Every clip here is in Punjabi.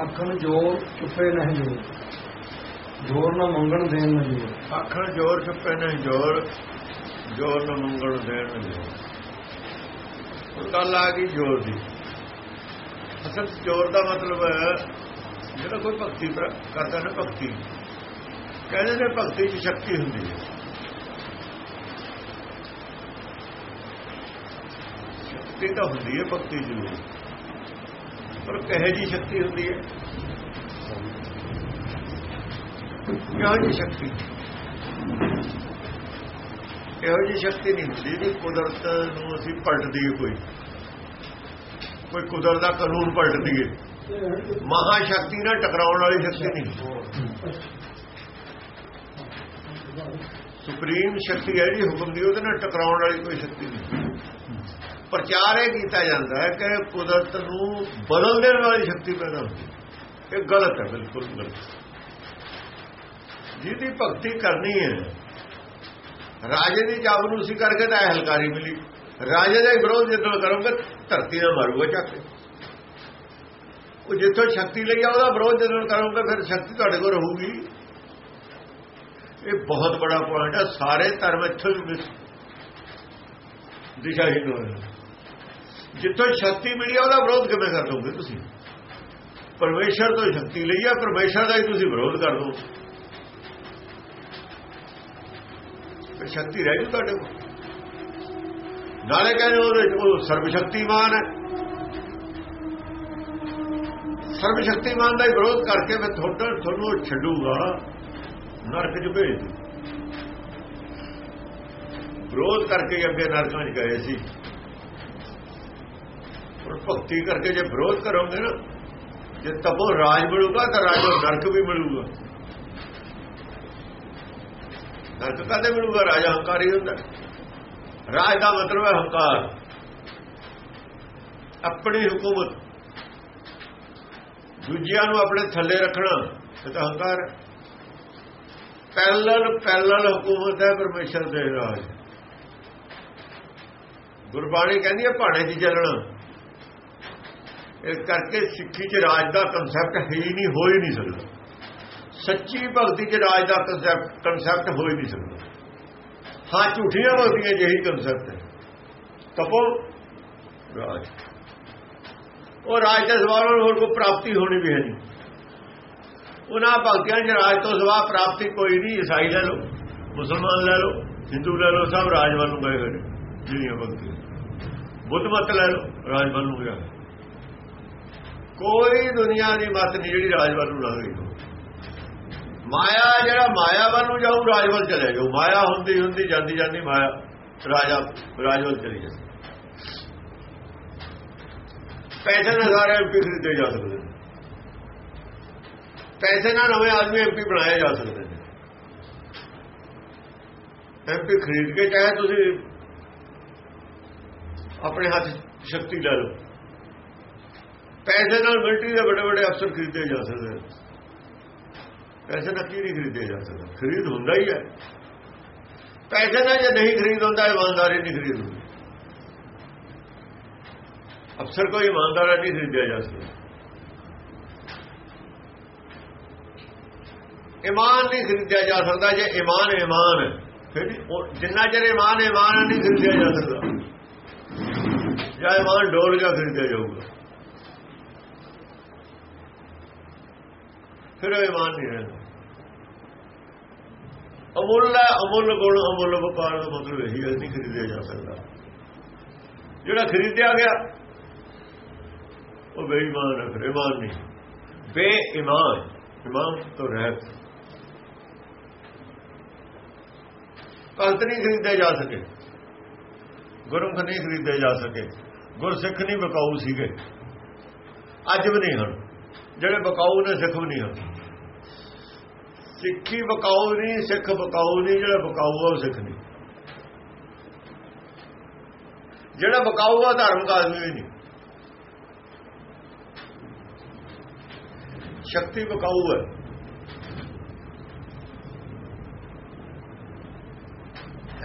ਆਖਣ ਜੋਰ ਚੁੱਪੇ ਨਹੀਂ ਜੋਰ। ਜੋਰ ਨਾ ਮੰਗਣ ਦੇਣ ਨਾ ਜੋਰ। ਆਖਣ ਜੋਰ ਚੁੱਪੇ ਨਹੀਂ ਜੋਰ ਜੋਰ ਨੂੰ ਮੰਗਣ ਦੇਣ ਨੂੰ ਜੋਰ। ਗੱਲ ਆ ਗਈ ਜੋਰ ਦੀ। ਅਸਲ ਜੋਰ ਦਾ ਮਤਲਬ ਹੈ, ਜਿਹੜਾ ਕੋਈ ਭਗਤੀ ਕਰਦਾ ਨਾ ਭਗਤੀ, ਕਹਿੰਦੇ ਨੇ ਭਗਤੀ 'ਚ ਸ਼ਕਤੀ ਹੁੰਦੀ ਹੈ। ਸ਼ਕਤੀ ਤਾਂ ਹੁੰਦੀ ਹੈ ਭਗਤੀ ਜ਼ਰੂਰ ਪਰ ਕਹੇ ਜੀ ਸ਼ਕਤੀ ਹੁੰਦੀ ਹੈ? ਕਿਹੋ ਜੀ ਸ਼ਕਤੀ? ਇਹੋ ਜੀ ਸ਼ਕਤੀ ਨਹੀਂ ਹੁੰਦੀ ਵੀ ਕੁਦਰਤ ਨੂੰ ਅਸੀਂ ਪਲਟ ਦਈਏ ਕੋਈ। ਕੋਈ ਕੁਦਰਤ ਦਾ ਕਾਨੂੰਨ ਪਲਟ ਦਈਏ ਮਹਾ ਸ਼ਕਤੀ ਨਾਲ ਟਕਰਾਉਣ ਵਾਲੀ ਸ਼ਕਤੀ ਨਹੀਂ। ਸੁਪਰੀਮ ਸ਼ਕਤੀ ਹੈ ਜੀ ਹੁਕਮ ਦੀ, ਉਹਦੇ ਨਾਲ ਟਕਰਾਉਣ ਵਾਲੀ ਕੋਈ ਸ਼ਕਤੀ ਨਹੀਂ। ਪ੍ਰਚਾਰ ਇਹ ਕੀਤਾ ਜਾਂਦਾ ਹੈ ਕਿ ਕੁਦਰਤ ਨੂੰ ਬਦਲ ਦੇਣ ਵਾਲੀ ਸ਼ਕਤੀ ਪੈਦਾ ਹੁੰਦੀ ਇਹ ਗਲਤ ਹੈ, ਬਿਲਕੁਲ ਗਲਤ ਜਿਹਦੀ ਭਗਤੀ ਕਰਨੀ ਹੈ, ਰਾਜੇ ਦੀ ਜਾਗਰੂਸੀ ਕਰਕੇ ਤਾਂ ਇਹ ਹਲਕਾਰੀ ਮਿਲੀ। ਰਾਜੇ ਦਾ ਹੀ ਵਿਰੋਧ ਜਦੋਂ ਕਰੋਗੇ ਧਰਤੀ ਨਾਲ ਮਾਰੂਗਾ ਚੱਕ ਕੇ। ਉਹ ਜਿੱਥੋਂ ਸ਼ਕਤੀ ਲਈ ਆ, ਉਹਦਾ ਵਿਰੋਧ ਜਦੋਂ ਕਰੋਗੇ, ਫਿਰ ਸ਼ਕਤੀ ਤੁਹਾਡੇ ਕੋਲ ਰਹੂਗੀ। ਇਹ ਬਹੁਤ ਬੜਾ ਪੁਆਇੰਟ ਹੈ, ਸਾਰੇ ਧਰਮ ਇੱਥੋਂ ਹੀ ਮਿਸ ਦਿਸ਼ਾਹੀਨ ਹੋਏ। ਜਿੱਥੋਂ ਸ਼ਕਤੀ ਮਿਲੀ ਆ, ਉਹਦਾ ਵਿਰੋਧ ਕਿਵੇਂ ਕਰ ਦੋਗੇ ਤੁਸੀਂ? ਪਰਮੇਸ਼ਰ ਤੋਂ ਸ਼ਕਤੀ ਲਈ ਆ, ਪਰਮੇਸ਼ਰ ਦਾ ਹੀ ਤੁਸੀਂ ਵਿਰੋਧ ਕਰ ਦੋ। ਸ਼ਕਤੀ ਰਹਿ ਗਈ ਤੁਹਾਡੇ ਕੋਲ। ਨਾਲੇ ਕਹਿੰਦੇ ਉਹਦੇ ਚ ਉਹ ਸਰਬ ਸ਼ਕਤੀਮਾਨ ਹੈ। ਸਰਵ ਸ਼ਕਤੀਮਾਨ ਦਾ ਹੀ ਵਿਰੋਧ ਕਰਕੇ ਮੈਂ ਤੁਹਾਡਾ ਤੁਹਾਨੂੰ ਛੱਡੂਗਾ। ਨਰਕ ਚ ਭੇਜ ਦੂ ਵਿਰੋਧ ਕਰਕੇ ਅੱਗੇ ਨਰਕਾਂ ਚ ਗਏ ਸੀ। ਭਗਤੀ ਕਰਕੇ ਜੇ ਵਿਰੋਧ ਕਰੋਗੇ ਨਾ, ਜੇ ਤਬੋ ਰਾਜ ਮਿਲੂਗਾ ਤਾਂ ਰਾਜ ਨਰਕ ਵੀ ਮਿਲੂਗਾ। ਨਰਕ ਕਾਦੇ ਮਿਲੂਗਾ? ਰਾਜਾ ਹੰਕਾਰੀ ਹੁੰਦਾ। ਰਾਜ ਦਾ ਮਤਲਬ ਹੈ ਹੰਕਾਰ। ਆਪਣੀ ਹਕੂਮਤ। ਦੂਜਿਆਂ ਨੂੰ ਆਪਣੇ ਥੱਲੇ ਰੱਖਣਾ, ਇਹ ਤਾਂ ਹੰਕਾਰ ਹੈ। ਪੈਰਲਲ ਪੈਰਲਲ ਹਕੂਮਤ ਹੈ ਪਰਮੇਸ਼ਰ ਦੇ ਰਾਜ। ਗੁਰਬਾਣੀ ਕਹਿੰਦੀ ਹੈ, ਭਾਣੇ 'ਚ ਚੱਲਣਾ। ਇਸ ਕਰਕੇ ਸਿੱਖੀ 'ਚ ਰਾਜ ਦਾ ਕਨਸੈਪਟ ਹੈ ਹੀ ਨਹੀਂ ਹੋ ਹੀ ਨਹੀਂ ਸਕਦਾ। ਸੱਚੀ ਭਗਤੀ 'ਚ ਰਾਜ ਦਾ ਕਨਸੈਪਟ ਕਨਸੈਪਟ ਹੋ ਹੀ ਨਹੀਂ ਸਕਦਾ। ਹਾਂ, ਝੂਠੀਆਂ ਭਗਤੀਆਂ ਜਿਹੀ ਕਨਸੈਪਟ ਹੈ। ਤਪੋ ਰਾਜ। ਉਹ ਰਾਜ ਦੇ ਸਵਾਲ ਹੋਰ ਕੋਈ ਪ੍ਰਾਪਤੀ ਹੋਣੀ ਵੀ ਹੈ ਨਹੀਂ। ਉਹਨਾਂ ਭਗਤੀਆਂ 'ਚ ਰਾਜ ਤੋਂ ਸਵਾ ਪ੍ਰਾਪਤੀ ਕੋਈ ਨਹੀਂ, ਈਸਾਈ ਲੈ ਲਓ, ਮੁਸਲਮਾਨ ਲੈ ਲਓ, ਹਿੰਦੂ ਲੈ ਲਓ, ਸਭ ਰਾਜ ਵੱਲ ਨੂੰ ਗਏ ਹੋਏ ਨੇ, ਜਿਹੜੀਆਂ ਭਗਤੀਆਂ। ਬੁੱਧ ਮਤ ਲੈ ਲਓ ਰਾਜ ਵੱਲ ਨੂੰ ਗਿਆ ਕੋਈ ਦੁਨੀਆ ਦੀ ਮਤ ਨਹੀਂ ਜਿਹੜੀ ਰਾਜ ਵੱਲ ਨੂੰ ਨਾ ਗਈ। ਮਾਇਆ ਜਿਹੜਾ ਮਾਇਆ ਵੱਲ ਨੂੰ ਜਾਊ ਰਾਜ ਵੱਲ ਚਲੇ ਜਾਊ। ਮਾਇਆ ਹੁੰਦੀ ਹੁੰਦੀ ਜਾਂਦੀ ਜਾਂਦੀ ਮਾਇਆ ਰਾਜਾ ਰਾਜ ਵੱਲ ਚਲੀ ਜਾਂਦੀ। ਪੈਸੇ ਨਾਲ ਸਾਰੇ ਐਮਪੀ ਖਰੀਦੇ ਜਾ ਸਕਦੇ ਨੇ। ਪੈਸੇ ਨਾਲ ਨਵੇਂ ਆਦਮੀ ਐਮਪੀ ਬਣਾਏ ਜਾ ਸਕਦੇ ਨੇ। ਐਮਪੀ ਖਰੀਦ ਕੇ ਚਾਹੇ ਤੁਸੀਂ ਆਪਣੇ ਹੱਥ ਸ਼ਕਤੀ ਲੈ ਲਓ। ਪੈਸੇ ਨਾਲ ਮਿਲਟਰੀ ਦੇ ਵੱਡੇ ਵੱਡੇ ਅਫਸਰ ਖਰੀਦੇ ਜਾ ਸਕਦੇ ਪੈਸੇ ਨਾਲ ਕੀ ਨਹੀਂ ਖਰੀਦੇ ਜਾ ਸਕਦਾ? ਖਰੀਦ ਹੁੰਦਾ ਹੀ ਹੈ। ਪੈਸੇ ਨਾਲ ਜੇ ਨਹੀਂ ਖਰੀਦ ਹੁੰਦਾ, ਇਮਾਨਦਾਰੀ ਨਹੀਂ ਖਰੀਦ ਹੁੰਦੀ। ਅਫਸਰ ਕੋਈ ਇਮਾਨਦਾਰ ਨਹੀਂ ਖਰੀਦਿਆ ਜਾ ਸਕਦਾ। ਇਮਾਨ ਨਹੀਂ ਖਰੀਦਿਆ ਜਾ ਸਕਦਾ, ਜੇ ਇਮਾਨ ਇਮਾਨ ਹੈ, ਫਿਰ ਜਿੰਨਾ ਚਿਰ ਇਮਾਨ ਇਮਾਨ ਨਹੀਂ ਖਰੀਦਿਆ ਜਾ ਸਕਦਾ, ਜਾਂ ਇਮਾਨ ਡੋਲ ਗਿਆ ਖਰੀਦਿਆ ਜਾਊਗਾ। ਫਿਰ ਉਹ ਇਮਾਨ ਨਹੀਂ ਰਹਿੰਦਾ। ਅਮੁੱਲ ਹੈ, ਅਮੁੱਲ ਗੁਣ, ਅਮੁੱਲ ਵਪਾਰ ਦਾ ਮਤਲਬ ਇਹੀ ਹੈ ਨਹੀਂ ਖਰੀਦਿਆ ਜਾ ਸਕਦਾ। ਜਿਹੜਾ ਖਰੀਦਿਆ ਗਿਆ, ਉਹ ਬੇਈਮਾਨ ਹੈ, ਫਿਰ ਇਮਾਨ ਨਹੀਂ। ਬੇਈਮਾਨ, ਇਮਾਨ ਤੋਂ ਰਹਿਤ। ਭਗਤ ਨਹੀਂ ਖਰੀਦੇ ਜਾ ਸਕੇ। ਗੁਰਮੁਖ ਨਹੀਂ ਖਰੀਦੇ ਜਾ ਸਕੇ। ਗੁਰਸਿੱਖ ਨਹੀਂ ਬਕਾਊ ਸੀਗੇ। ਅੱਜ ਵੀ ਨਹੀਂ ਹਨ। ਜਿਹੜੇ ਬਕਾਊ ਨੇ, ਸਿੱਖ ਵੀ ਨਹੀਂ ਹਨ। ਸਿੱਖੀ ਬਕਾਊ ਨਹੀਂ, ਸਿੱਖ ਬਕਾਊ ਨਹੀਂ, ਜਿਹੜਾ ਬਕਾਊ ਆ ਉਹ ਸਿੱਖ ਨਹੀਂ। ਜਿਹੜਾ ਬਕਾਊ ਆ ਧਾਰਮਿਕ ਆਦਮੀ ਵੀ ਨਹੀਂ। ਸ਼ਕਤੀ ਬਕਾਊ ਹੈ।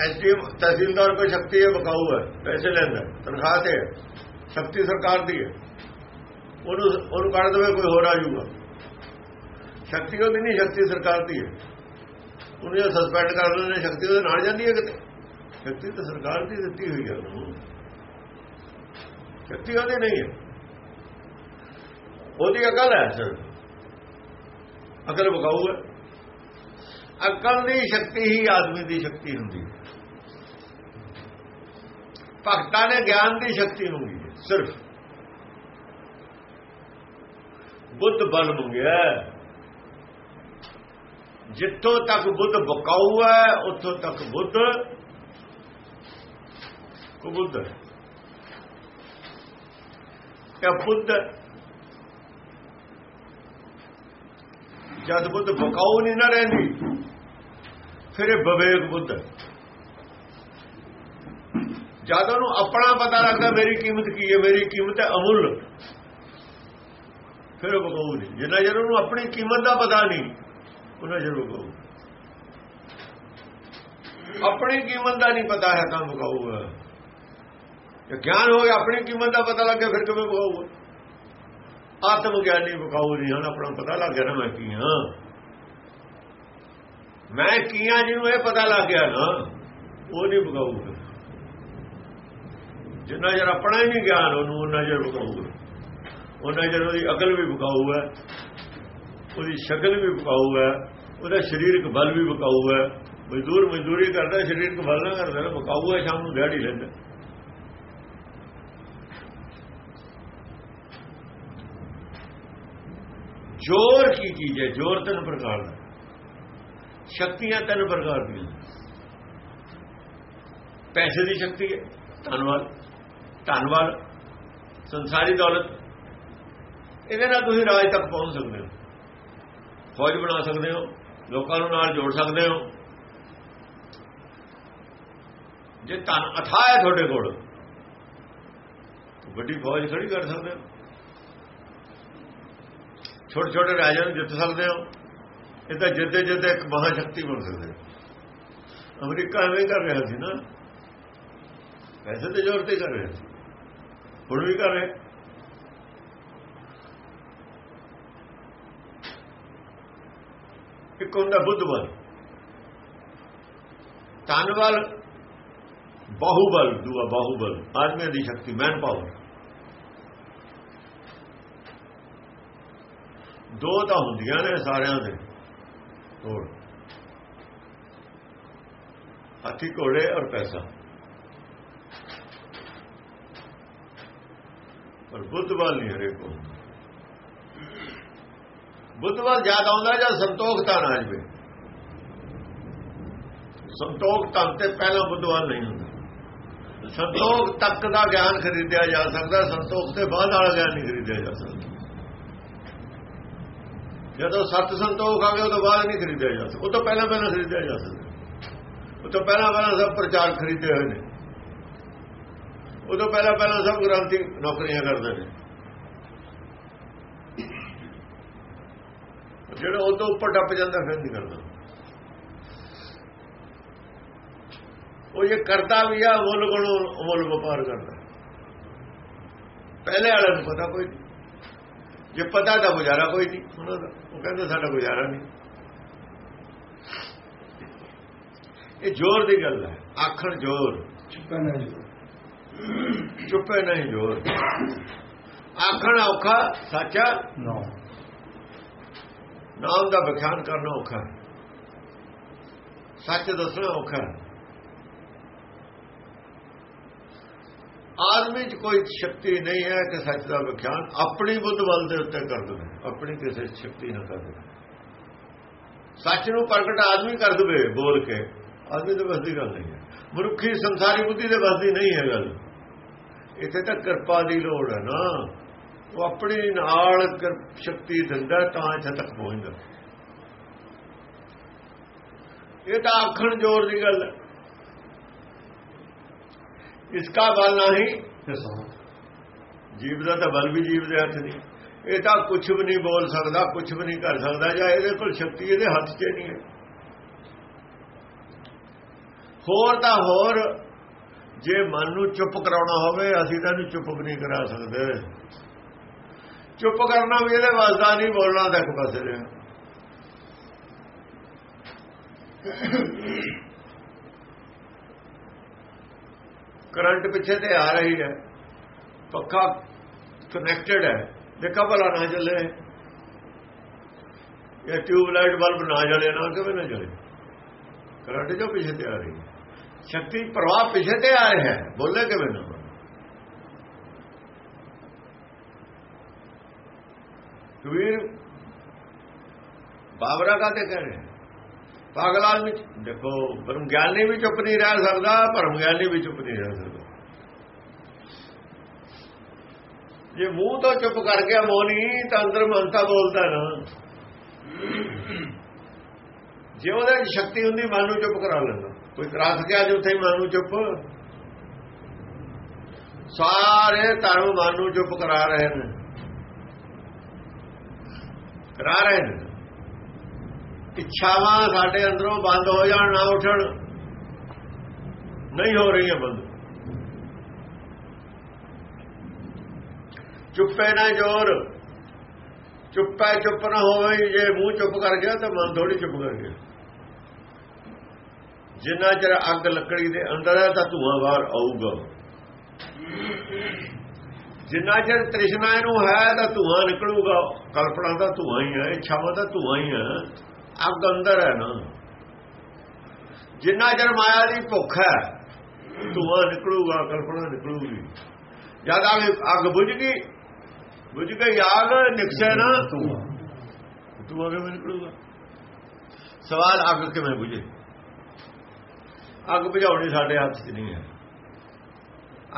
ਐਸਡੀਐਮ ਤਹਿਸੀਲਦਾਰ ਕੋਈ ਸ਼ਕਤੀ ਹੈ, ਬਕਾਊ ਹੈ, ਪੈਸੇ ਲੈਂਦਾ, ਤਨਖਾਹ ਤੇ ਹੈ। ਸ਼ਕਤੀ ਸਰਕਾਰ ਦੀ ਹੈ। ਉਹਨੂੰ ਉਹਨੂੰ ਕੱਢ ਦੇਵੇ, ਕੋਈ ਹੋਰ ਆ ਜਾਊਗਾ। ਸ਼ਕਤੀ ਉਹਦੀ ਨਹੀਂ, ਸ਼ਕਤੀ ਸਰਕਾਰ ਦੀ ਹੈ। ਉਹਨੂੰ ਸਸਪੈਂਡ ਕਰ ਦਿੰਦੇ ਨੇ, ਸ਼ਕਤੀ ਉਹਦੇ ਨਾਲ ਜਾਂਦੀ ਹੈ ਕਿਤੇ? ਸ਼ਕਤੀ ਤਾਂ ਸਰਕਾਰ ਦੀ ਦਿੱਤੀ ਹੋਈ ਹੈ ਉਹਨੂੰ ਸ਼ਕਤੀ ਉਹਦੀ ਨਹੀਂ ਹੈ। ਉਹਦੀ ਅਕਲ ਹੈ, ਸਰ। ਅਕਲ ਬਕਾਊ ਹੈ ਅਕਲ ਦੀ ਸ਼ਕਤੀ ਹੀ ਆਦਮੀ ਦੀ ਸ਼ਕਤੀ ਹੁੰਦੀ ਹੈ। ਭਗਤਾਂ ਨੇ ਗਿਆਨ ਦੀ ਸ਼ਕਤੀ ਮੰਗੀ ਸਿਰਫ। ਬੁੱਧ ਬਲ ਮੰਗਿਆ ਜਿੱਥੋਂ ਤੱਕ ਬੁੱਧ ਬਕਾਊ ਹੈ, ਉੱਥੋਂ ਤੱਕ ਬੁੱਧ ਕੁਬੁੱਧ ਹੈ। ਇਹ ਬੁੱਧ ਜਦ ਬੁੱਧ ਬਕਾਊ ਨਹੀਂ ਨਾ ਰਹਿੰਦੀ, ਫਿਰ ਇਹ ਵਿਵੇਕ ਬੁੱਧ ਜਦ ਉਹਨੂੰ ਆਪਣਾ ਪਤਾ ਲੱਗਦਾ ਮੇਰੀ ਕੀਮਤ ਕੀ ਹੈ, ਮੇਰੀ ਕੀਮਤ ਹੈ ਅਮੁੱਲ। ਫਿਰ ਉਹ ਬਕਾਊ ਨਹੀਂ। ਜਿੰਨਾ ਜਰ ਉਹਨੂੰ ਆਪਣੀ ਕੀਮਤ ਦਾ ਪਤਾ ਨਹੀਂ ਉਹਨਾਂ ਜਰ ਬਕਾਊ ਆਪਣੀ ਕੀਮਤ ਦਾ ਨਹੀਂ ਪਤਾ ਹੈ ਤਾਂ ਬਕਾਊ ਜੇ ਗਿਆਨ ਹੋ ਗਿਆ ਆਪਣੀ ਕੀਮਤ ਦਾ ਪਤਾ ਲੱਗ ਗਿਆ ਫਿਰ ਕਿਵੇਂ ਬਕਾਊ ਆਤਮ ਗਿਆਨੀ ਬਕਾਊ ਨਹੀਂ ਹਨ ਆਪਣਾ ਪਤਾ ਲੱਗ ਗਿਆ ਨਾ ਮੈਂ ਕੀ ਹਾਂ ਮੈਂ ਕੀ ਹਾਂ ਜਿਹਨੂੰ ਇਹ ਪਤਾ ਲੱਗ ਗਿਆ ਨਾ, ਉਹ ਨਹੀਂ ਬਕਾਊ ਜਿੰਨਾ ਜਰ ਆਪਣਾ ਹੀ ਨਹੀਂ ਗਿਆਨ, ਉਹਨੂੰ ਉਹਨਾਂ ਜਰ ਬਕਾਊ ਉਹਨਾਂ ਜਰ ਉਹਦੀ ਅਕਲ ਵੀ ਬਕਾਊ ਉਹਦੀ ਸ਼ਕਲ ਵੀ ਬਕਾਊ ਹੈ ਉਹਦਾ ਸਰੀਰਕ ਬਲ ਵੀ ਬਕਾਊ ਹੈ ਮਜ਼ਦੂਰ ਮਜ਼ਦੂਰੀ ਕਰਦਾ, ਸਰੀਰਕ ਬਲ ਨਾ ਕਰਦਾ ਬਕਾਊ ਹੈ ਸ਼ਾਮ ਨੂੰ ਦਿਹਾੜੀ ਲੈਂਦਾ। ਜੋਰ ਕੀ ਚੀਜ਼ ਹੈ? ਜੋਰ ਤਿੰਨ ਪ੍ਰਕਾਰ ਦਾ। ਸ਼ਕਤੀਆਂ ਤਿੰਨ ਪ੍ਰਕਾਰ ਦੀਆਂ। ਪੈਸੇ ਦੀ ਸ਼ਕਤੀ ਹੈ, ਧੰਨਵਾਦ। ਧੰਨਵਾਦ, ਸੰਸਾਰੀ ਦੌਲਤ। ਇਹਦੇ ਨਾਲ ਤੁਸੀਂ ਰਾਜ ਤੱਕ ਪਹੁੰਚ ਸਕਦੇ ਹੋ। ਫੌਜ ਬਣਾ ਸਕਦੇ ਹੋ, ਲੋਕਾਂ ਨੂੰ ਨਾਲ ਜੋੜ ਸਕਦੇ ਹੋ। ਜੇ ਧਨ ਅਥਾਹ ਹੈ ਤੁਹਾਡੇ ਕੋਲ ਵੱਡੀ ਫੌਜ ਖੜੀ ਕਰ ਸਕਦੇ ਹੋ। ਛੋਟੇ ਛੋਟੇ ਰਾਜਿਆਂ ਨੂੰ ਜਿੱਤ ਸਕਦੇ ਹੋ। ਇਹ ਤਾਂ ਜਿੱਦੇ ਜਿੱਦੇ ਇੱਕ ਮਹਾ ਸ਼ਕਤੀ ਬਣ ਸਕਦੇ ਅਮਰੀਕਾ ਐਵੇਂ ਕਰ ਰਿਹਾ ਸੀ ਨਾ। ਪੈਸੇ ਤੇ ਜ਼ੋਰ ਤੇ ਕਰ ਰਿਹਾ ਸੀ। ਹੁਣ ਵੀ ਕਰ ਰਿਹਾ। ਇੱਕ ਹੁੰਦਾ ਬੁੱਧ ਬਲ ਬੁੱਧਬਲ ਤਨਵਲ ਬਾਹੂਬਲ ਦੂਆ ਬਾਹੂਬਲ ਆਦਮੀ ਦੀ ਸ਼ਕਤੀ ਮੈਨ ਪਾਵਰ ਦੋ ਤਾਂ ਹੁੰਦੀਆਂ ਨੇ ਸਾਰਿਆਂ ਦੇ ਹੋਰ ਹਾਥੀ ਘੋੜੇ ਔਰ ਪੈਸਾ ਪਰ ਬੁੱਧ ਬਲ ਨਹੀਂ ਹਰੇ ਕੋ ਬੁੱਧਵਾਲ ਜ਼ਿਆਦਾ ਆਉਂਦਾ ਜਾਂ ਸੰਤੋਖ ਤਾਂ ਆ ਜਵੇ ਸੰਤੋਖ ਤਾਂ ਤੇ ਪਹਿਲਾਂ ਬੁੱਧਵਾਲ ਨਹੀਂ ਹੁੰਦਾ। ਸੰਤੋਖ ਤੱਕ ਦਾ ਗਿਆਨ ਖਰੀਦਿਆ ਜਾ ਸਕਦਾ, ਸੰਤੋਖ ਤੇ ਬਾਅਦ ਵਾਲਾ ਗਿਆਨ ਨਹੀਂ ਖਰੀਦਿਆ ਜਾ ਸਕਦਾ। ਜਦੋਂ ਸਤ ਸੰਤੋਖ ਆ ਗਿਆ ਉਹ ਤੋਂ ਬਾਅਦ ਨਹੀਂ ਖਰੀਦਿਆ ਜਾ ਸਕਦਾ। ਉਹ ਤੋਂ ਪਹਿਲਾਂ ਪਹਿਲਾਂ ਖਰੀਦਿਆ ਜਾ ਸਕਦਾ। ਉਹ ਤੋਂ ਪਹਿਲਾਂ ਪਹਿਲਾਂ ਸਭ ਪ੍ਰਚਾਰ ਖਰੀਦੇ ਹੋਏ ਨੇ। ਉਹ ਤੋਂ ਪਹਿਲਾਂ ਪਹਿਲਾਂ ਸਭ ਗ੍ਰੰਥੀ ਨੌਕਰੀਆਂ ਕਰਦੇ ਨੇ। ਜਿਹੜਾ ਉਹ ਤੋਂ ਉੱਪਰ ਟੱਪ ਜਾਂਦਾ ਫਿਰ ਨਹੀਂ ਕਰਦਾ। ਉਹ ਇਹ ਕਰਦਾ ਵੀ ਆ ਮੁੱਲ ਕੋਲੋਂ ਮੁੱਲ ਵਪਾਰ ਕਰਦਾ। ਪਹਿਲੇ ਵਾਲੇ ਨੂੰ ਪਤਾ ਕੋਈ ਨਹੀਂ। ਜੇ ਪਤਾ ਤਾਂ ਗੁਜ਼ਾਰਾ ਕੋਈ ਨਹੀਂ। ਉਹਨਾਂ ਦਾ ਉਹ ਕਹਿੰਦੇ ਸਾਡਾ ਗੁਜ਼ਾਰਾ ਨਹੀਂ। ਇਹ ਜ਼ੋਰ ਦੀ ਗੱਲ ਹੈ। ਆਖਣ ਜ਼ੋਰ। ਚੁੱਪਾ ਨਾ ਜੀ ਚੁੱਪੇ ਨਹੀਂ ਜ਼ੋਰ। ਆਖਣ ਔਖਾ ਸੱਚਾ? ਨੋ। ਨਾਮ ਦਾ ਵਿਖਿਆਨ ਕਰਨਾ ਔਖਾ ਹੈ। ਸੱਚ ਦੱਸਣਾ ਔਖਾ ਆਦਮੀ 'ਚ ਕੋਈ ਸ਼ਕਤੀ ਨਹੀਂ ਹੈ ਕਿ ਸੱਚ ਦਾ ਵਿਖਿਆਨ ਆਪਣੀ ਬੁੱਧ ਬਲ ਦੇ ਉੱਤੇ ਕਰ ਦੇਵੇ। ਆਪਣੀ ਕਿਸੇ ਸ਼ਕਤੀ ਨਾਲ ਕਰ ਦੇਵੇ। ਸੱਚ ਨੂੰ ਪ੍ਰਗਟ ਆਦਮੀ ਕਰ ਦੇਵੇ ਬੋਲ ਕੇ। ਆਦਮੀ ਦੇ ਬਸ ਦੀ ਗੱਲ ਨਹੀਂ ਹੈ। ਮਨੁੱਖੀ ਸੰਸਾਰੀ ਬੁੱਧੀ ਦੇ ਬਸ ਦੀ ਨਹੀਂ ਹੈ ਗੱਲ। ਇੱਥੇ ਤਾਂ ਕਿਰਪਾ ਦੀ ਲੋੜ ਹੈ ਨਾ। ਉਹ ਆਪਣੀ ਨਾਲ ਸ਼ਕਤੀ ਦਿੰਦਾ ਤਾਂ ਇੱਥੇ ਤੱਕ ਪਹੁੰਚਦਾ। ਇਹ ਤਾਂ ਆਖਣ ਜ਼ੋਰ ਦੀ ਗੱਲ ਹੈ। ਇਸਕਾ ਬਲ ਨਹੀਂ ਜੀਵ ਦਾ ਤਾਂ ਬਲ ਵੀ ਜੀਵ ਦੇ ਹੱਥ ਨਹੀਂ ਇਹ ਤਾਂ ਕੁਝ ਵੀ ਨਹੀਂ ਬੋਲ ਸਕਦਾ ਕੁਝ ਵੀ ਨਹੀਂ ਕਰ ਸਕਦਾ ਜਾਂ ਇਹਦੇ ਕੋਲ ਸ਼ਕਤੀ ਇਹਦੇ ਹੱਥ 'ਚ ਨਹੀਂ ਹੈ। ਹੋਰ ਤਾਂ ਹੋਰ ਜੇ ਮਨ ਨੂੰ ਚੁੱਪ ਕਰਾਉਣਾ ਹੋਵੇ ਅਸੀਂ ਤਾਂ ਇਹਨੂੰ ਚੁੱਪ ਵੀ ਨਹੀਂ ਕਰਾ ਸਕਦੇ। ਚੁੱਪ ਕਰਨਾ ਵੀ ਇਹਦੇ ਵਾਸਤਾ ਨਹੀਂ ਬੋਲਣਾ ਤੱਕ ਇੱਕ ਪਾਸੇ ਰਿਹਾ ਕਰੰਟ ਪਿੱਛੇ ਤੇ ਆ ਰਹੀ ਹੈ। ਪੱਖਾ ਕਨੈਕਟਡ ਹੈ। ਦੇਖਾ ਭਲਾ ਨਾ ਚੱਲੇ। ਇਹ ਟਿਊਬ ਲਾਈਟ ਬਲਬ ਨਾ ਜਲੇ, ਨਾ ਕਿਵੇਂ ਨਾ ਜਲੇ। ਕਰੰਟ ਜੋ ਪਿੱਛੇ ਤੇ ਆ ਰਹੀ ਹੈ। ਸ਼ਕਤੀ ਪ੍ਰਵਾਹ ਪਿੱਛੇ ਤੇ ਆ ਰਿਹਾ ਹੈ। ਬੋਲੇ ਕਿਵੇਂ ਨਾ ਕਬੀਰ ਬਾਬਰਾ ਕਾ ਤੇ ਕਹਿ ਰਿਹਾ? ਪਾਗਲ ਵਿੱਚ ਦੇਖੋ ਪਰਮ ਗਿਆਨੀ ਵੀ ਚੁੱਪ ਨਹੀਂ ਰਹਿ ਸਕਦਾ ਪਰਮ ਗਿਆਨੀ ਵੀ ਚੁੱਪ ਨਹੀਂ ਰਹਿ ਸਕਦਾ। ਜੇ ਮੂੰਹ ਤੋਂ ਚੁੱਪ ਕਰ ਗਿਆ ਮੋਨੀ, ਤਾਂ ਅੰਦਰ ਮਨਤਾ ਬੋਲਦਾ ਨਾ। ਜੇ ਉਹਦੇ ਵਿੱਚ ਸ਼ਕਤੀ ਹੁੰਦੀ, ਮਨ ਨੂੰ ਚੁੱਪ ਕਰਾ ਲੈਂਦਾ। ਕੋਈ ਕਰਾ ਸਕਿਆ ਜੇ ਉੱਥੇ ਮਨ ਨੂੰ ਚੁੱਪ? ਸਾਰੇ ਧਰਮ ਮਨ ਨੂੰ ਚੁੱਪ ਕਰਾ ਰਹੇ ਨੇ। ਕਰਾ ਰਹੇ ਨੇ ਇੱਛਾਵਾਂ ਸਾਡੇ ਅੰਦਰੋਂ ਬੰਦ ਹੋ ਜਾਣ, ਨਾ ਉੱਠਣ। ਨਹੀਂ ਹੋ ਰਹੀਆਂ ਬੰਦ। ਚੁੱਪੇ ਨਾ ਜੋਰ। ਚੁੱਪੈ ਚੁੱਪ ਨਾ ਹੋਵੇ, ਜੇ ਮੂੰਹ ਚੁੱਪ ਕਰ ਗਿਆ ਤਾਂ ਮਨ ਥੋੜੀ ਚੁੱਪ ਕਰ ਗਿਆ। ਜਿੰਨਾ ਚਿਰ ਅੱਗ ਲੱਕੜੀ ਦੇ ਅੰਦਰ ਹੈ ਤਾਂ ਧੂਆਂ ਬਾਹਰ ਆਊਗਾ। ਜਿੰਨਾ ਚਿਰ ਤ੍ਰਿਸ਼ਨਾ ਇਹਨੂੰ ਹੈ ਤਾਂ ਧੂਆਂ ਨਿਕਲੂਗਾ। ਕਲਪਨਾ ਦਾ ਧੂਆਂ ਹੀ ਹੈ ਇੱਛਾਵਾਂ ਦਾ ਧੂਆਂ ਹੀ ਹੈ। ਅੱਗ ਅੰਦਰ ਹੈ ਨਾ। ਜਿੰਨਾ ਚਿਰ ਮਾਇਆ ਦੀ ਭੁੱਖ ਹੈ ਧੂਆਂ ਨਿਕਲੂਗਾ ਕਲਪਨਾ ਨਿਕਲੂਗੀ। ਜਦ ਅੱਗ ਬੁਝ ਗਈ ਬੁਝ ਗਈ ਆਗ ਨਿਕਸੇ ਨਾ। ਧੂਆਂ। ਧੂਆਂ ਕਿਵੇਂ ਨਿਕਲੂਗਾ? ਸਵਾਲ ਅੱਗ ਕਿਵੇਂ ਬੁਝੇ? ਅੱਗ ਬੁਝਾਉਣੀ ਸਾਡੇ ਹੱਥ 'ਚ ਨਹੀਂ ਹੈ।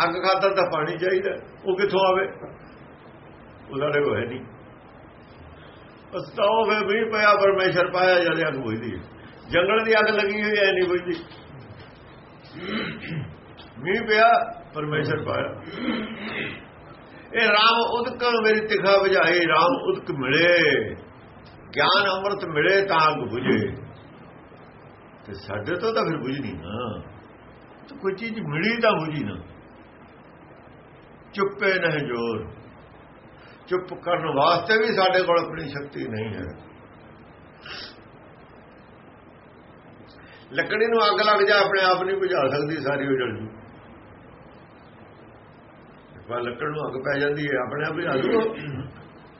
ਅੱਗ ਖਾਤਰ ਤਾਂ ਪਾਣੀ ਚਾਹੀਦਾ, ਉਹ ਕਿੱਥੋਂ ਆਵੇ? ਉਹਨਾਂ ਸਾਡੇ ਕੋਲ ਹੈ ਨਹੀਂ। ਪਸਤਾਓ ਵੇ ਵੀ ਪਿਆ, ਪਰਮੇਸ਼ਰ ਪਾਇਆ, ਜਦ ਅੱਗ ਬੁਝਦੀ ਜੰਗਲ ਦੀ ਅੱਗ ਲੱਗੀ ਹੋਈ ਐ ਨਹੀਂ ਬੁਝਦੀ। ਮੀਂਹ ਪਿਆ, ਪਰਮੇਸ਼ਰ ਪਾਇਆ। ਇਹ ਰਾਮ ਉਦਕ ਮੇਰੀ ਤਿਖਾ ਵਜਾਈ ਰਾਮ ਉਦਕ ਮਿਲੇ। ਗਿਆਨ ਅੰਮ੍ਰਿਤ ਮਿਲੇ ਤਾਂ ਅੱਗ ਬੁਝੇ। ਤੇ ਸਾਡੇ ਤੋਂ ਤਾਂ ਫਿਰ ਬੁਝਦੀ ਨਾ। ਕੋਈ ਚੀਜ਼ ਮਿਲੀ ਤਾਂ ਬੁਝੀ ਨਾ। ਚੁੱਪੇ ਨਹੀਂ ਜੋਰ। ਚੁੱਪ ਕਰਨ ਵਾਸਤੇ ਵੀ ਸਾਡੇ ਕੋਲ ਆਪਣੀ ਸ਼ਕਤੀ ਨਹੀਂ ਹੈ। ਲੱਕੜੀ ਨੂੰ ਅੱਗ ਲੱਗ ਜਾ, ਆਪਣੇ ਆਪ ਨਹੀਂ ਬੁਝਾ ਸਕਦੀ, ਸਾਰੀ ਉਜੜ ਜੂ। ਪਰ ਲੱਕੜ ਨੂੰ ਅੱਗ ਪੈ ਜਾਂਦੀ ਹੈ, ਆਪਣੇ ਆਪ ਬੁਝਾ ਦੂ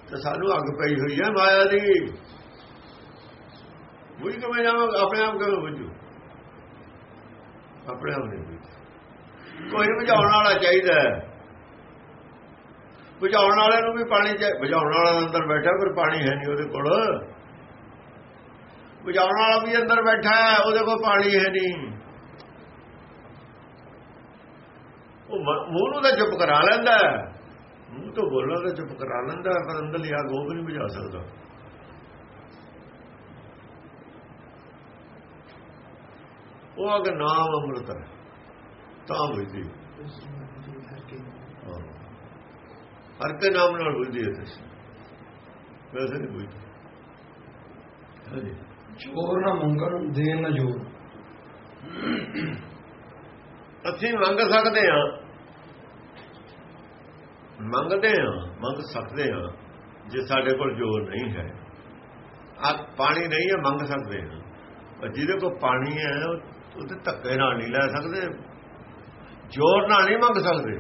ਤੇ ਸਾਨੂੰ ਅੱਗ ਪਈ ਹੋਈ ਹੈ ਮਾਇਆ ਦੀ। ਬੁਝ ਕਿਵੇਂ ਜਾਵਾਂ, ਆਪਣੇ ਆਪ ਕਿਵੇਂ ਬੁਝੂ? ਆਪਣੇ ਆਪ ਨਹੀਂ ਬੁਝੂ ਕੋਈ ਬੁਝਾਉਣ ਵਾਲਾ ਚਾਹੀਦਾ ਹੈ। ਬੁਝਾਉਣ ਵਾਲੇ ਨੂੰ ਵੀ ਪਾਣੀ ਚਾਹੀਦਾ ਬੁਝਾਉਣ ਵਾਲਾ ਅੰਦਰ ਬੈਠਾ, ਪਰ ਪਾਣੀ ਹੈ ਨਹੀਂ ਉਹਦੇ ਕੋਲ। ਬੁਝਾਉਣ ਵਾਲਾ ਵੀ ਅੰਦਰ ਬੈਠਾ ਹੈ, ਉਹਦੇ ਕੋਲ ਪਾਣੀ ਹੈ ਨਹੀਂ। ਉਹ ਮੂੰਹ ਨੂੰ ਤਾਂ ਚੁੱਪ ਕਰਾ ਲੈਂਦਾ ਮੂੰਹ ਤੋਂ ਬੋਲਣਾ ਤਾਂ ਚੁੱਪ ਕਰਾ ਲੈਂਦਾ ਪਰ ਅੰਦਰ ਲਿਆ ਗੋ ਵੀ ਨਹੀਂ ਬੁਝਾ ਸਕਦਾ। ਉਹ ਅਗਰ ਨਾਮ ਅੰਮ੍ਰਿਤ ਤਾਂ ਬੁਝਦੀ ਹਰ ਕੇ ਨਾਮ ਨਾਲ ਬੁਝਦੀ ਹੈ ਤੁਸੀਂ ਵੈਸੇ ਨਹੀਂ ਬੁਝਦੀ ਹਾਂਜੀ ਚੋਰ ਨਾ ਮੰਗਣ ਦੇਣ ਨਾ ਜੋਰ। ਅਸੀਂ ਮੰਗ ਸਕਦੇ ਹਾਂ। ਮੰਗਦੇ ਹਾਂ ਮੰਗ ਸਕਦੇ ਹਾਂ ਜੇ ਸਾਡੇ ਕੋਲ ਜੋਰ ਨਹੀਂ ਹੈ। ਆ ਪਾਣੀ ਨਹੀਂ ਹੈ ਮੰਗ ਸਕਦੇ ਹਾਂ। ਪਰ ਜਿਹਦੇ ਕੋਲ ਪਾਣੀ ਹੈ ਉਹ ਤੇ ਧੱਕੇ ਨਾਲ ਨਹੀਂ ਲੈ ਸਕਦੇ। ਜੋਰ ਨਾਲ ਨਹੀਂ ਮੰਗ ਸਕਦੇ।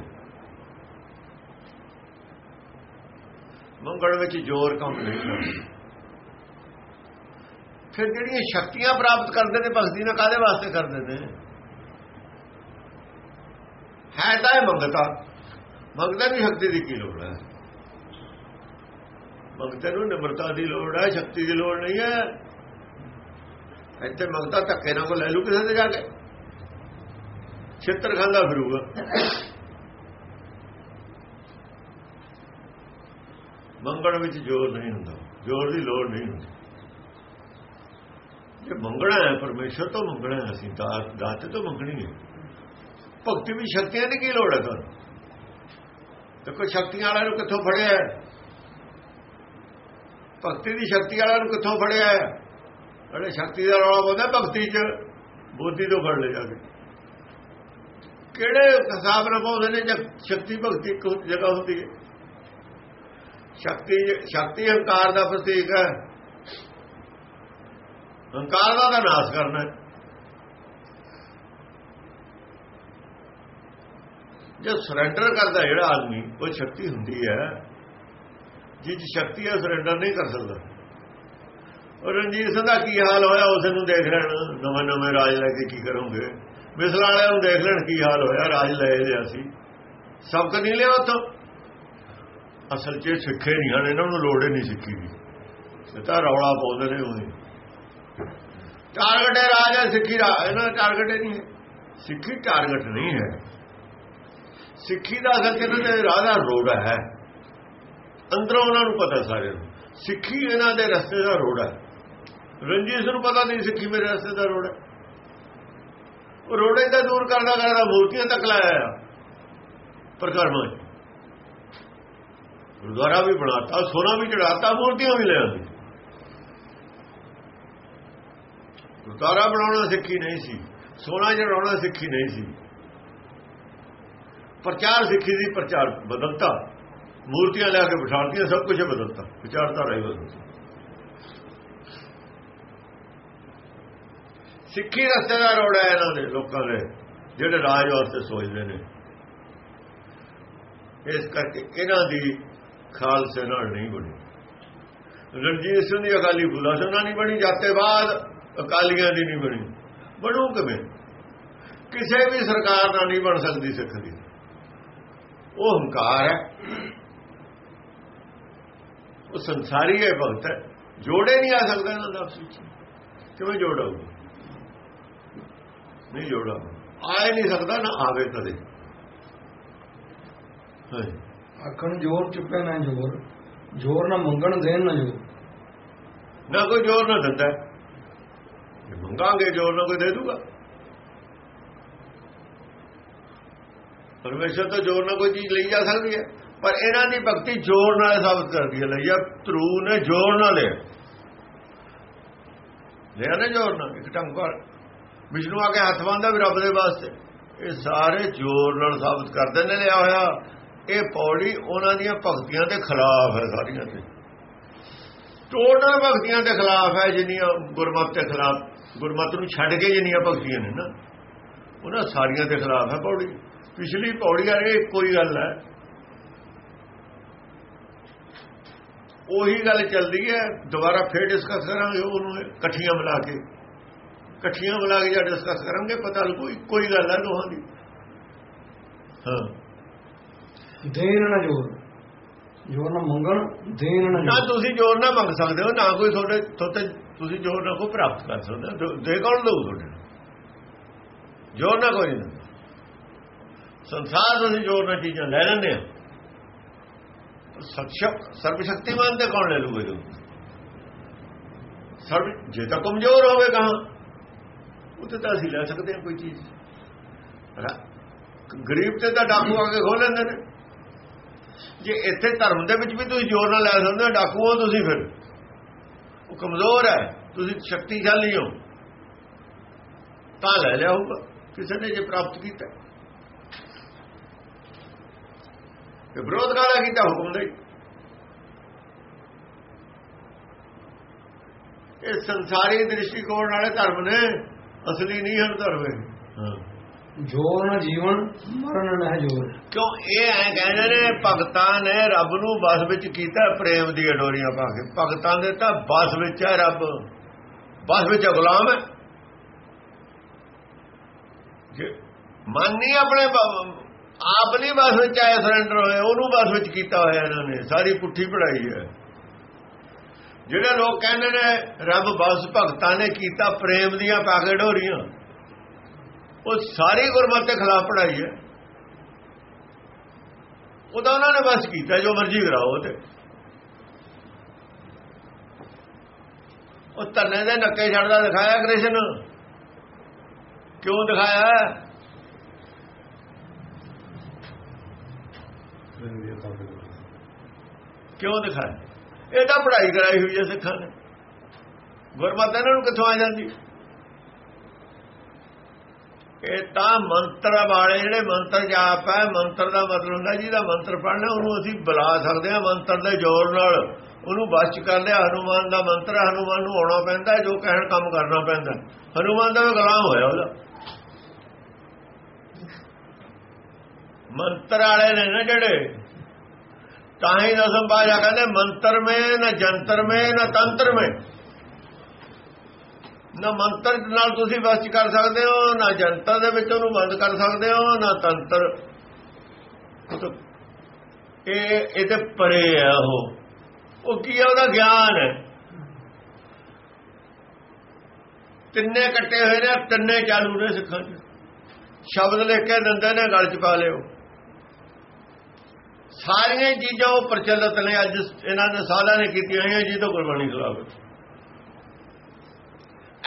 ਮੰਗਣ ਵਿੱਚ ਜ਼ੋਰ ਕੰਮ ਨਹੀਂ ਕਰਦਾ ਫਿਰ ਜਿਹੜੀਆਂ ਸ਼ਕਤੀਆਂ ਪ੍ਰਾਪਤ ਕਰਦੇ ਨੇ, ਭਗਤੀ ਨਾਲ ਕਾਦੇ ਵਾਸਤੇ ਕਰਦੇ ਨੇ? ਹੈ ਤਾਂ ਇਹ ਮੰਗਤਾ। ਮੰਗਦਾ ਵੀ ਸ਼ਕਤੀ ਦੀ ਕੀ ਲੋੜ ਹੈ? ਮੰਗਤੇ ਨੂੰ ਨਿਮਰਤਾ ਦੀ ਲੋੜ ਹੈ, ਸ਼ਕਤੀ ਦੀ ਲੋੜ ਨਹੀਂ ਹੈ। ਇੱਥੇ ਮੰਗਤਾ ਧੱਕੇ ਨਾਲ ਕੋ ਲੈ ਲੂ ਕਿਸੇ ਤੇ ਜਾ ਕੇ। ਛਿੱਤਰ ਖਾਂਦਾ ਫਿਰੂਗਾ। ਮੰਗਣ ਵਿੱਚ ਜ਼ੋਰ ਨਹੀਂ ਹੁੰਦਾ। ਜ਼ੋਰ ਦੀ ਲੋੜ ਨਹੀਂ ਹੁੰਦੀ। ਜੇ ਮੰਗਣਾ ਹੈ ਪਰਮੇਸ਼ਰ ਤੋਂ ਮੰਗਣਾ ਹੈ, ਅਸੀਂ ਦਾਤ ਦਾਤੇ ਤੋਂ ਮੰਗਣੀ ਹੈ। ਭਗਤੀ ਵੀ ਸ਼ਕਤੀਆਂ ਦੀ ਕੀ ਲੋੜ ਹੈ ਤੁਹਾਨੂੰ? ਦੇਖੋ, ਸ਼ਕਤੀਆਂ ਵਾਲਿਆਂ ਨੂੰ ਕਿੱਥੋਂ ਫੜਿਆ ਹੈ? ਭਗਤੀ ਦੀ ਸ਼ਕਤੀ ਵਾਲਿਆਂ ਨੂੰ ਕਿੱਥੋਂ ਫੜਿਆ ਹੈ? ਅਰੇ ਸ਼ਕਤੀ ਦਾ ਰੌਲਾ ਬੋਲਦਾ ਭਗਤੀ 'ਚ, ਬੋਧੀ ਤੋਂ ਫੜ ਲੈ ਜਾਗੇ ਕਿਹੜੇ ਹਿਸਾਬ ਨਾਲ ਬੋਲਦੇ ਨੇ ਜਦ ਸ਼ਕਤੀ ਭਗਤੀ ਇੱਕ ਜਗ੍ਹਾ ਹੁੰਦੀ ਹੈ? ਸ਼ਕਤੀ ਸ਼ਕਤੀ ਹੰਕਾਰ ਦਾ ਪ੍ਰਤੀਕ ਹੈ। ਹੰਕਾਰ ਦਾ ਤਾਂ ਨਾਸ਼ ਕਰਨਾ ਹੈ। ਜੇ ਸਰੈਂਡਰ ਕਰਦਾ ਜਿਹੜਾ ਆਦਮੀ, ਉਹ ਸ਼ਕਤੀ ਹੁੰਦੀ ਹੈ। ਜਿਸ ਸ਼ਕਤੀ ਹੈ ਸਰੈਂਡਰ ਨਹੀਂ ਕਰ ਸਕਦਾ। ਔਰ ਰਣਜੀਤ ਸਿੰਘ ਦਾ ਕੀ ਹਾਲ ਹੋਇਆ ਉਸ ਨੂੰ ਦੇਖ ਲੈਣ। ਨਵੇਂ ਨਵੇਂ ਰਾਜ ਲੈ ਕੇ ਕੀ ਕਰੋਗੇ? ਮਿਸਲ ਵਾਲਿਆਂ ਨੂੰ ਦੇਖ ਲੈਣ ਕੀ ਹਾਲ ਹੋਇਆ, ਰਾਜ ਲੈ ਲਿਆ ਸੀ। ਸਬਕ ਨਹੀਂ ਲਿਆ ਉਤੋਂ ਅਸਲ 'ਚ ਸਿੱਖੇ ਨਹੀਂ ਹਨ ਇਹਨਾਂ ਨੂੰ ਲੋੜ ਹੀ ਨਹੀਂ ਸਿੱਖੀ ਦੀ। ਤਾਂ ਰੌਲਾ ਪਾਉਂਦੇ ਨੇ ਉਹ ਟਾਰਗੇਟ ਹੈ ਰਾਜ ਹੈ ਸਿੱਖੀ ਦਾ ਇਹਨਾਂ ਦਾ ਟਾਰਗੇਟ ਨਹੀਂ ਹੈ। ਸਿੱਖੀ ਟਾਰਗੇਟ ਨਹੀਂ ਹੈ। ਸਿੱਖੀ ਦਾ ਅਸਲ ਕਿਹਨਾਂ ਦੇ ਰਾਹ ਰੋਡ ਹੈ। ਅੰਦਰੋਂ ਉਹਨਾਂ ਨੂੰ ਪਤਾ ਸਾਰੇ ਨੂੰ। ਸਿੱਖੀ ਇਹਨਾਂ ਦੇ ਰਸਤੇ ਦਾ ਰੋਡ ਹੈ। ਰਣਜੀਤ ਨੂੰ ਪਤਾ ਨਹੀਂ ਸਿੱਖੀ ਮੇਰੇ ਰਸਤੇ ਦਾ ਰੋਡ ਹੈ। ਉਹ ਰੋੜੇ ਦਾ ਦੂਰ ਕਰਨਾ ਕਰਦਾ ਮੂਰਤੀਆਂ ਤੱਕ ਲਾਇਆ ਪ੍ਰਕਰਮਾਂ ਗੁਰਦੁਆਰਾ ਵੀ ਬਣਾਤਾ, ਸੋਨਾ ਵੀ ਚੜਾਤਾ ਮੂਰਤੀਆਂ ਵੀ ਲੈ ਆਉਂਦੀ ਗੁਰਦੁਆਰਾ ਬਣਾਉਣਾ ਸਿੱਖੀ ਨਹੀਂ ਸੀ, ਸੋਨਾ ਚੜਾਉਣਾ ਸਿੱਖੀ ਨਹੀਂ ਸੀ। ਪ੍ਰਚਾਰ ਸਿੱਖੀ ਦੀ ਪ੍ਰਚਾਰ ਬਦਲਤਾ। ਮੂਰਤੀਆਂ ਲਿਆ ਕੇ ਬਿਠਾਉਂਦੀਆਂ ਸਭ ਕੁਝ ਬਦਲਤਾ ਵਿਚਾਰਧਾਰਾ ਹੀ ਬਦਲਤਾ ਸਿੱਖੀ ਰਸਤੇ ਦਾ ਰੋੜ ਹੈ ਇਹਨਾਂ ਦੇ, ਲੋਕਾਂ ਦੇ, ਜਿਹੜੇ ਰਾਜ ਵਾਸਤੇ ਸੋਚਦੇ ਨੇ। ਇਸ ਕਰਕੇ ਇਹਨਾਂ ਦੀ ਖਾਲਸੇ ਨਾਲ ਨਹੀਂ ਬਣੀ। ਰਣਜੀਤ ਸਿੰਘ ਦੀ ਅਕਾਲੀ ਫੂਲਾ ਨਾਲ ਨਹੀਂ ਬਣੀ ਜਾਤੇ ਬਾਅਦ ਅਕਾਲੀਆਂ ਦੀ ਨਹੀਂ ਬਣੀ। ਬਣੂ ਕਿਵੇਂ? ਕਿਸੇ ਵੀ ਸਰਕਾਰ ਨਾਲ ਨਹੀਂ ਬਣ ਸਕਦੀ ਸਿੱਖ ਦੀ। ਉਹ ਹੰਕਾਰ ਹੈ। ਉਹ ਸੰਸਾਰੀ ਹੈ, ਭਗਤ ਹੈ। ਜੋੜੇ ਨਹੀਂ ਆ ਸਕਦਾ ਇਹਨਾਂ ਦਾ। ਆਪਸ ਵਿੱਚ ਕਿਵੇਂ ਜੋੜਾਊਗਾ ਨਹੀਂ ਜੋੜਾ ਆਏ ਨਹੀਂ ਸਕਦਾ, ਨਾ ਆਵੇ ਕਦੇ। ਆਖਣ, ਜੋਰ ਚੁੱਪੇ ਨਾ ਜੋਰ ਜੋਰ ਨਾ ਮੰਗਣ, ਦੇਣ ਨਾ ਜੋਰ। ਨਾ ਕੋਈ ਜੋਰ ਨਾ ਦਿੰਦਾ। ਜੇ ਮੰਗਾਂਗੇ, ਜੋਰ ਨਾ ਕੋਈ ਦੇ ਦੂਗਾ। ਪਰਮੇਸ਼ਰ ਤੋਂ ਜੋਰ ਨਾਲ ਕੋਈ ਚੀਜ਼ ਲਈ ਜਾ ਸਕਦੀ ਹੈ। ਪਰ ਇਹਨਾਂ ਦੀ ਭਗਤੀ ਜੋਰ ਨਾਲ ਸਾਬਤ ਕਰਦੀ ਹੈ। ਲਈਆ, ਧਰੂ ਨੇ ਜੋਰ ਨਾਲ ਲਿਆ। ਲਿਆ ਨਾ ਜੋਰ ਨਾਲ, ਇੱਕ ਢੰਗ ਟੰਗਰ ਵਿਸ਼ਨੂੰ ਆ ਕੇ ਹੱਥ ਬੰਦਾ ਵੀ ਰੱਬ ਦੇ ਵਾਸਤੇ। ਇਹ ਸਾਰੇ ਜੋਰ ਨਾਲ ਸਾਬਤ ਕਰਦੇ ਨੇ ਲਿਆ ਹੋਇਆ। ਇਹ ਪੌੜੀ ਉਹਨਾਂ ਦੀਆਂ ਭਗਤੀਆਂ ਦੇ ਖਿਲਾਫ ਹੈ ਸਾਰੀਆਂ ਤੇ। ਟੋਟਲ ਭਗਤੀਆਂ ਦੇ ਖਿਲਾਫ ਹੈ ਜਿੰਨੀਆਂ ਗੁਰਮਤ ਦੇ ਖਿਲਾਫ, ਗੁਰਮਤ ਨੂੰ ਛੱਡ ਕੇ ਜਿੰਨੀਆਂ ਭਗਤੀਆਂ ਨੇ ਨਾ, ਉਹਨਾਂ ਸਾਰੀਆਂ ਦੇ ਖਿਲਾਫ ਹੈ ਪੌੜੀ। ਪਿਛਲੀ ਪੌੜੀ ਆ ਇਹ ਕੋਈ ਗੱਲ ਹੈ। ਉਹੀ ਗੱਲ ਚੱਲਦੀ ਹੈ, ਦੁਬਾਰਾ ਫੇਰ ਡਿਸਕਸ ਕਰਾਂਗੇ ਉਹਨੂੰ ਇਕੱਠੀਆਂ ਮਿਲਾ ਕੇ। ਇਕੱਠੀਆਂ ਮਿਲਾ ਕੇ ਜਾਂ ਡਿਸਕਸ ਕਰਾਂਗੇ, ਪਤਾ ਲੱਗੂ ਕੋਈ ਗੱਲ ਹੈ ਦੋਹਾਂ ਦੀ। ਹਾਂ। ਦੇਣ ਨਾ ਜੋਰ। ਜੋਰ ਨਾ ਮੰਗਣ ਦੇਣ ਨਾ ਨਾ ਤੁਸੀਂ ਜੋਰ ਨਾ ਮੰਗ ਸਕਦੇ ਹੋ ਨਾ ਕੋਈ ਤੁਹਾਡੇ ਤੁਹਾਡੇ ਤੁਸੀਂ ਜੋਰ ਨਾ ਕੋਈ ਪ੍ਰਾਪਤ ਕਰ ਸਕਦੇ ਹੋ। ਦੇ ਕੌਣ ਦਊ ਤੁਹਾਡੇ ਜੋਰ ਨਾ ਕੋਈ ਨਹੀਂ ਸੰਸਾਰ ਤੁਸੀਂ ਜੋਰ ਨਾਲ ਚੀਜ਼ਾਂ ਲੈ ਲੈਂਦੇ ਆ ਸਰਬ ਸ਼ਕਤੀਮਾਨ ਤੇ ਕੌਣ ਲੈ ਲੂਗਾ ਜੋ ਸਰਬ ਜੇ ਤਾਂ ਕਮਜ਼ੋਰ ਹੋਵੇ ਕਹਾਂ ਉੱਤੇ ਤਾਂ ਅਸੀਂ ਲੈ ਸਕਦੇ ਹਾਂ ਕੋਈ ਚੀਜ਼। ਗਰੀਬ ਤੇ ਤਾਂ ਡਾਕੂ ਆ ਕੇ ਖੋ ਲੈਂਦੇ ਨੇ। ਜੇ ਇੱਥੇ ਧਰਮ ਦੇ ਵਿੱਚ ਵੀ ਤੁਸੀਂ ਜੋਰ ਨਾਲ ਲੈ ਸਕਦੇ ਹੋ, ਡਾਕੂ ਹੋ ਤੁਸੀਂ ਫਿਰ। ਉਹ ਕਮਜ਼ੋਰ ਹੈ, ਤੁਸੀਂ ਸ਼ਕਤੀਸ਼ਾਲੀ ਹੋ। ਤਾਂ ਲੈ ਲਿਆ ਹੋਊਗਾ, ਕਿਸੇ ਨੇ ਜੇ ਪ੍ਰਾਪਤ ਕੀਤਾ। ਤੇ ਵਿਰੋਧ ਕਾਲਾ ਕੀਤਾ ਹੁਕਮ ਦੇ? ਇਹ ਸੰਸਾਰੀ ਦ੍ਰਿਸ਼ਟੀਕੋਣ ਵਾਲੇ ਧਰਮ ਨੇ, ਅਸਲੀ ਨਹੀਂ ਹਨ ਧਰਮ ਇਹ। ਹਾਂ ਜੋਰ ਜੀਵਨ, ਮਰਨ ਨਾ ਜੋਰ। ਕਿਉਂ ਇਹ ਐ ਕਹਿੰਦੇ ਨੇ, ਭਗਤਾਂ ਨੇ ਰੱਬ ਨੂੰ ਬਸ ਵਿੱਚ ਕੀਤਾ ਪ੍ਰੇਮ ਦੀਆਂ ਡੋਰੀਆਂ ਪਾ ਕੇ। ਭਗਤਾਂ ਦੇ ਤਾਂ ਬਸ ਵਿੱਚ ਹੈ ਰੱਬ। ਬਸ ਵਿੱਚ ਗੁਲਾਮ ਹੈ। ਜੇ ਮਨ ਨਹੀਂ ਆਪਣੇ ਆਪ ਨਹੀਂ ਬਸ ਵਿੱਚ ਆਇਆ ਸਰੈਂਡਰ ਹੋਏ, ਉਹਨੂੰ ਬਸ ਵਿੱਚ ਕੀਤਾ ਹੋਇਆ ਇਹਨਾਂ ਨੇ। ਸਾਰੀ ਪੁੱਠੀ ਪੜਾਈ ਹੈ। ਜਿਹੜੇ ਲੋਕ ਕਹਿੰਦੇ ਨੇ, ਰੱਬ ਬਸ ਭਗਤਾਂ ਨੇ ਕੀਤਾ ਪ੍ਰੇਮ ਦੀਆਂ ਪਾ ਕੇ ਡੋਰੀਆਂ। ਉਹ ਸਾਰੀ ਗੁਰਮਤ ਦੇ ਖਿਲਾਫ ਪੜਾਈ ਹੈ। ਉਹਦਾ ਉਹਨਾਂ ਨੇ ਬਸ ਕੀਤਾ, ਜੋ ਮਰਜ਼ੀ ਕਰਾਓ ਤੇ। ਉਹ ਤੰਨੇ ਦੇ ਨੱਕੇ ਛੱਡਦਾ ਦਿਖਾਇਆ ਕ੍ਰਿਸ਼ਨ। ਕਿਉਂ ਦਿਖਾਇਆ? ਕਿਉਂ ਦਿਖਾਇਆ? ਇਹ ਤਾਂ ਪੜ੍ਹਾਈ ਕਰਾਈ ਹੋਈ ਹੈ ਸਿੱਖਾਂ ਨੇ। ਗੁਰਮਤਿ ਇਹਨਾਂ ਨੂੰ ਕਿੱਥੋਂ ਆ ਜਾਂਦੀ? ਇਹ ਤਾਂ ਮੰਤਰ ਵਾਲੇ ਜਿਹੜੇ ਮੰਤਰ ਜਾਪ ਹੈ ਮੰਤਰ ਦਾ ਮਤਲਬ ਹੁੰਦਾ ਜਿਹਦਾ ਮੰਤਰ ਪੜ੍ਹਨਾ ਉਹਨੂੰ ਅਸੀਂ ਬੁਲਾ ਸਕਦੇ ਹਾਂ ਮੰਤਰ ਦੇ ਜ਼ੋਰ ਨਾਲ। ਉਹਨੂੰ ਬਸ ਚ ਕਰ ਲਿਆ ਹਨੂਮਾਨ ਦਾ ਮੰਤਰ ਹੈ, ਹਨੂਮਾਨ ਨੂੰ ਆਉਣਾ ਪੈਂਦਾ ਜੋ ਕਹਿਣ ਕੰਮ ਕਰਨਾ ਪੈਂਦਾ। ਹੈ। ਹਨੂਮਾਨ ਦਾ ਵੀ ਗੁਲਾਮ ਹੋਇਆ ਉਹਦਾ। ਮੰਤਰ ਵਾਲੇ ਨੇ ਨਾ ਜਿਹੜੇ ਤਾਂ ਹੀ ਦਸਮ ਬਾਜਾ ਕਹਿੰਦੇ ਮੰਤਰ ਮੇ ਨਾ ਜੰਤਰ ਮੇ ਨਾ ਤੰਤਰ ਮੇ। ਨਾ ਮੰਤਰ ਨਾਲ ਤੁਸੀਂ ਬਸ ਕਰ ਸਕਦੇ ਹੋ, ਨਾ ਜਨਤਾ ਦੇ ਵਿੱਚ ਉਹਨੂੰ ਬੰਦ ਕਰ ਸਕਦੇ ਹੋ, ਨਾ ਤੰਤਰ। ਇਹ ਇਹਦੇ ਪਰੇ ਆ ਉਹ। ਉਹ ਕੀ ਹੈ ਉਹਦਾ ਗਿਆਨ ਹੈ। ਤਿੰਨੇ ਕੱਟੇ ਹੋਏ ਨੇ ਤਿੰਨੇ ਚਾਲੂ ਨੇ ਸਿੱਖਾਂ 'ਚ। ਸ਼ਬਦ ਲਿਖ ਕੇ ਦਿੰਦੇ ਨੇ, ਗਲ 'ਚ ਪਾ ਲਿਓ। ਸਾਰੀਆਂ ਚੀਜ਼ਾਂ ਉਹ ਪ੍ਰਚਲਿਤ ਨੇ, ਅੱਜ ਇਹਨਾਂ ਨੇ ਸਾਧਾਂ ਨੇ ਕੀਤੀਆਂ ਹੋਈਆਂ ਜੀ ਗੁਰਬਾਣੀ ਖਿਲਾਫ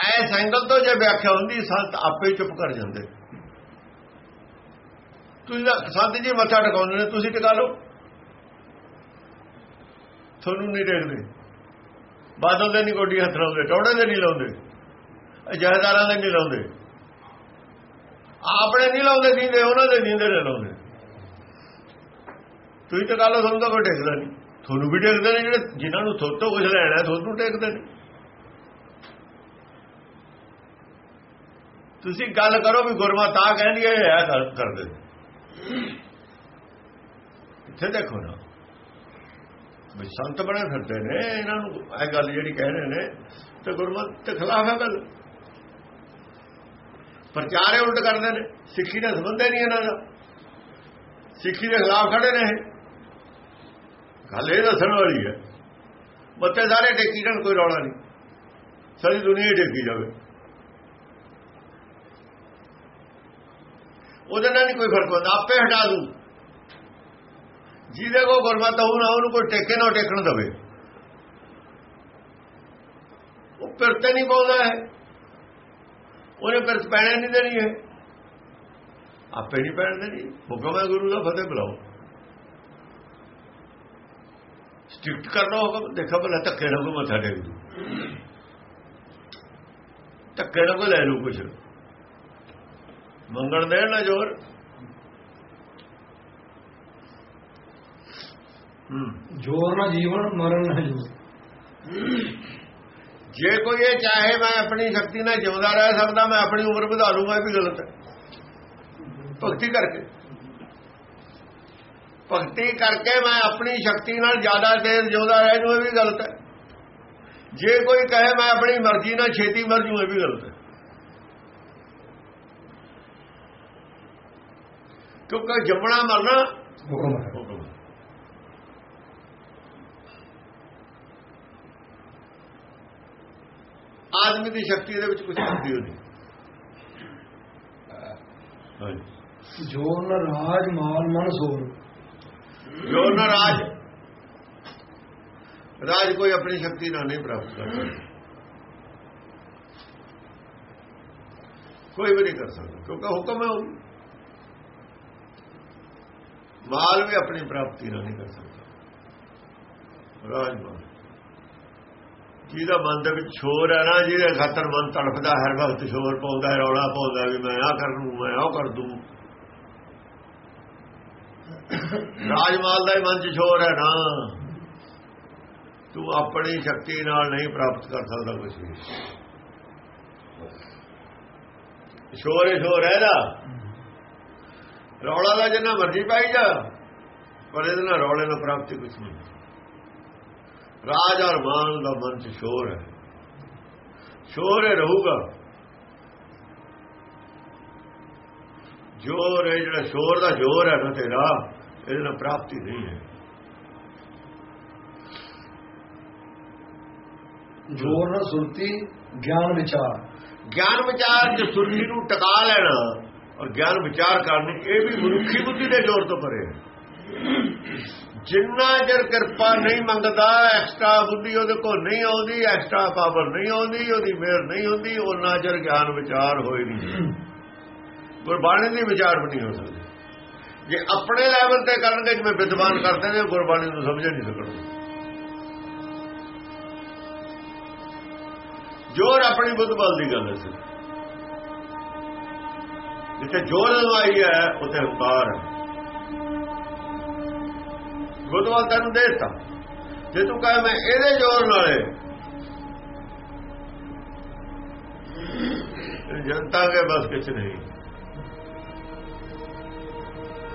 ਐ ਐਂਗਲ ਤੋਂ ਜੇ ਵਿਆਖਿਆ ਹੁੰਦੀ, ਸੰਤ ਆਪੇ ਚੁੱਪ ਕਰ ਜਾਂਦੇ। ਤੁਸੀਂ ਸੰਤ ਜੀ ਮੱਥਾ ਟਿਕਾਉਂਦੇ ਨੇ, ਤੁਸੀਂ ਟਿਕਾ ਲਓ। ਤੁਹਾਨੂੰ ਨਹੀਂ ਟੇਕਦੇ। ਬਾਦਲ ਦੇ ਨਹੀਂ ਗੋਡੀ ਹੱਥ ਲਾਉਂਦੇ ਟੋੜੇ ਦੇ ਨਹੀਂ ਲਾਉਂਦੇ ਜਹਦਾਰਾਂ ਦੇ ਨਹੀਂ ਲਾਉਂਦੇ। ਆਪਣੇ ਨਹੀਂ ਲਾਉਂਦੇ ਦੀਂਦੇ, ਉਹਨਾਂ ਦੇ ਦੀਂਦੇ ਨੇ ਲਾਉਂਦੇ। ਤੁਸੀਂ ਟਿਕਾ ਲਓ, ਤੁਹਾਨੂੰ ਤਾਂ ਕੋਈ ਟੇਕਦਾ ਨਹੀਂ। ਤੁਹਾਨੂੰ ਵੀ ਟੇਕਦੇ ਨੇ ਜਿਹੜੇ, ਜਿਨ੍ਹਾਂ ਨੂੰ ਥੋਤੋਂ ਕੁਝ ਲੈਣਾ ਤੁਹਾਨੂੰ ਟੇਕਦੇ ਨੇ। ਤੁਸੀਂ ਗੱਲ ਕਰੋ ਵੀ ਗੁਰਮਤ ਆ ਕਹਿੰਦੀ ਹੈ, ਇਹ ਕਰ ਕਰਦੇ। ਇੱਥੇ ਦੇਖੋ ਨਾ। ਵੀ ਸੰਤ ਬਣੇ ਫਿਰਦੇ ਨੇ, ਇਹਨਾਂ ਨੂੰ ਇਹ ਗੱਲ ਜਿਹੜੀ ਕਹਿ ਰਹੇ ਨੇ, ਤੇ ਗੁਰਮਤ ਦੇ ਖਿਲਾਫ ਹੈ ਗੱਲ। ਪ੍ਰਚਾਰੇ ਉਲਟ ਕਰਦੇ ਨੇ, ਸਿੱਖੀ ਦਾ ਸੰਬੰਧ ਨਹੀਂ ਇਹਨਾਂ ਦਾ। ਸਿੱਖੀ ਦੇ ਖਿਲਾਫ ਖੜੇ ਨੇ ਇਹ। ਗੱਲ ਇਹ ਦੱਸਣ ਵਾਲੀ ਹੈ ਬੱਤੇ ਸਾਰੇ ਟੇਕੀ ਜਾਣ, ਕੋਈ ਰੌਲਾ ਨਹੀਂ। ਸਾਰੀ ਦੁਨੀਆ ਹੀ ਟੇਕੀ ਜਾਵੇ। ਉਹਦੇ ਨਾਲ ਨਹੀਂ ਕੋਈ ਫ਼ਰਕ ਹੁੰਦਾ, ਆਪੇ ਹਟਾ ਦੂ। ਜਿਹਦੇ ਕੋ ਗੁਰਮਤ ਹੋਊ ਨਾ, ਉਹਨੂੰ ਕੋਈ ਟੇਕੇ ਨਾ ਟੇਕਣ ਦਵੇ। ਉਹ ਪਿਰਤੇ ਨਹੀਂ ਪਾਉਂਦਾ ਹੈ ਉਹਨੇ ਪਿਰਤ ਪੈਣੇ ਨਹੀਂ ਦੇਣੀ ਹੈ ਆਪੇ ਨਹੀਂ ਪੈਣ ਦੇਣੀ। ਹੁਕਮ ਹੈ ਗੁਰੂ ਦਾ, ਫਤਿਹ ਬੁਲਾਓ। ਸਟ੍ਰਿਕਟ ਕਰਨਾ ਹੁਕਮ, ਦੇਖਾ ਭਲਾ ਧੱਕੇ ਨਾਲ ਕੋ ਮੱਥਾ ਟੇਕ ਦੂ ਧੱਕੇ ਨਾਲ ਕੋ ਲੈ ਲੂ ਕੁਛ। ਮੰਗਣ ਦੇਣ ਨਾ ਜੋਰ। ਜੋਰ ਨਾ ਜੀਵਨ ਮਰਨ ਨਾ ਜੋਰ ਜੇ ਕੋਈ ਇਹ ਚਾਹੇ ਮੈਂ ਆਪਣੀ ਸ਼ਕਤੀ ਨਾਲ ਜਿਉਂਦਾ ਰਹਿ ਸਕਦਾ ਮੈਂ ਆਪਣੀ ਉਮਰ ਵਧਾ ਲੂੰਗਾ ਇਹ ਵੀ ਗਲਤ ਹੈ। ਭਗਤੀ ਕਰਕੇ। ਭਗਤੀ ਕਰਕੇ ਮੈਂ ਆਪਣੀ ਸ਼ਕਤੀ ਨਾਲ ਜ਼ਿਆਦਾ ਦੇਰ ਜਿਉਂਦਾ ਰਹਿ ਜੂ ਇਹ ਵੀ ਗਲਤ ਹੈ। ਜੇ ਕੋਈ ਕਹੇ ਮੈਂ ਆਪਣੀ ਮਰਜ਼ੀ ਨਾਲ ਛੇਤੀ ਮਰ ਜੂ ਇਹ ਵੀ ਗਲਤ ਹੈ। ਕਿਉਂਕਿ ਜੰਮਣਾ ਮਰਨਾ ਹੁਕਮ ਹੈ। ਆਦਮੀ ਦੀ ਸ਼ਕਤੀ ਦੇ ਵਿੱਚ ਕੁਝ ਹੁੰਦੀ ਹਾਂਜੀ। ਜੋਰ ਨਾ ਰਾਜ ਮਾਲ ਮਨ ਸੋਰ ਜੋ ਨਾ ਰਾਜ ਰਾਜ ਕੋਈ ਆਪਣੀ ਸ਼ਕਤੀ ਨਾਲ ਨਹੀਂ ਪ੍ਰਾਪਤ ਕਰ ਸਕਦਾ। ਕੋਈ ਵੀ ਨਹੀਂ ਕਰ ਸਕਦਾ ਕਿਉਂਕਿ ਹੁਕਮ ਹੈ ਉਹ ਮਾਲ ਵੀ ਆਪਣੀ ਪ੍ਰਾਪਤੀ ਨਾਲ ਨਹੀਂ ਕਰ ਸਕਦਾ। ਰਾਜ ਮਾਲ ਜਿਹਦਾ ਮਨ ਦੇ ਵਿੱਚ ਸ਼ੋਰ ਹੈ ਨਾ, ਜਿਹਦੇ ਖਾਤਰ ਮਨ ਤੜਫਦਾ ਹਰ ਵਕਤ ਸ਼ੋਰ ਪਾਉਂਦਾ ਰੌਲਾ ਪਾਉਂਦਾ ਵੀ ਮੈਂ ਆ ਕਰ ਲੂੰ, ਮੈਂ ਉਹ ਕਰ ਦੂੰ। ਰਾਜਮਾਲ ਦਾ ਹੀ ਮਨ ਚ ਸ਼ੋਰ ਹੈ ਨਾ। ਤੂੰ ਆਪਣੀ ਸ਼ਕਤੀ ਨਾਲ ਨਹੀਂ ਪ੍ਰਾਪਤ ਕਰ ਸਕਦਾ ਕੁਝ ਵੀ। ਸ਼ੋਰ ਹੀ ਸ਼ੋਰ ਹੈ ਦਾ ਰੌਲਾ ਦਾ ਜਿੰਨਾ ਮਰਜ਼ੀ ਪਾਈ ਜਾ ਪਰ ਇਹਦੇ ਨਾਲ ਰੌਲੇ ਨਾਲ ਪ੍ਰਾਪਤੀ ਕੁਝ ਨਹੀਂ। ਰਾਜ ਔਰ ਮਾਨ ਦਾ ਮਨ ਚ ਸ਼ੋਰ ਹੈ। ਸ਼ੋਰ ਹੀ ਰਹੂਗਾ। ਜੋਰ ਹੈ ਜਿਹੜਾ ਸ਼ੋਰ ਦਾ ਜੋਰ ਹੈ ਨਾ ਤੇਰਾ ਇਹਦੇ ਨਾਲ ਪ੍ਰਾਪਤੀ ਨਹੀਂ ਹੈ। ਜੋਰ ਨਾ ਸੁਰਤੀ ਗਿਆਨ ਵਿਚਾਰ। ਗਿਆਨ ਵਿਚਾਰ ਚ ਸੁਰਤੀ ਨੂੰ ਟਿਕਾ ਲੈਣਾ। ਔਰ ਗਿਆਨ ਵਿਚਾਰ ਕਰਨੀ, ਇਹ ਵੀ ਮਨੁੱਖੀ ਬੁੱਧੀ ਦੇ ਜ਼ੋਰ ਤੋਂ ਪਰੇ ਜਿੰਨਾ ਜਰ ਕਿਰਪਾ ਨਹੀਂ ਮੰਗਦਾ, ਐਕਸਟਰਾ ਬੁੱਧੀ ਉਹਦੇ ਕੋਲ ਨਹੀਂ ਆਉਂਦੀ, ਐਕਸਟਰਾ ਪਾਵਰ ਨਹੀਂ ਆਉਂਦੀ, ਉਹਦੀ ਮਿਹਰ ਨਹੀਂ ਹੁੰਦੀ ਉਹਨਾਂ ਜਰ ਗਿਆਨ ਵਿਚਾਰ ਹੋਏ ਨਹੀਂ। ਗੁਰਬਾਣੀ ਦੀ ਵਿਚਾਰ ਵੀ ਨਹੀਂ ਹੋ ਸਕਦੀ। ਜੇ ਆਪਣੇ ਲੈਵਲ ਤੇ ਕਰਨਗੇ, ਜਿਵੇਂ ਵਿਦਵਾਨ ਕਰਦੇ ਨੇ, ਗੁਰਬਾਣੀ ਨੂੰ ਸਮਝ ਨਹੀਂ ਸਕਣਗੇ। ਜੋਰ ਆਪਣੀ ਬੁੱਧ ਬਲ ਦੀ ਗੱਲ ਹੈ ਜਿੱਥੇ ਜੋਰ ਲਵਾਈ ਹੈ, ਉੱਥੇ ਹੰਕਾਰ ਹੈ। ਗੁਰਦੁਆਰਾ ਤੈਨੂੰ ਦੇਤਾ ਜੇ ਤੂੰ ਕਹੇ ਮੈਂ ਇਹਦੇ ਜੋਰ ਨਾਲੇ ਜਨਤਾ ਕੇ ਬਸ ਕੁਛ ਨਹੀਂ।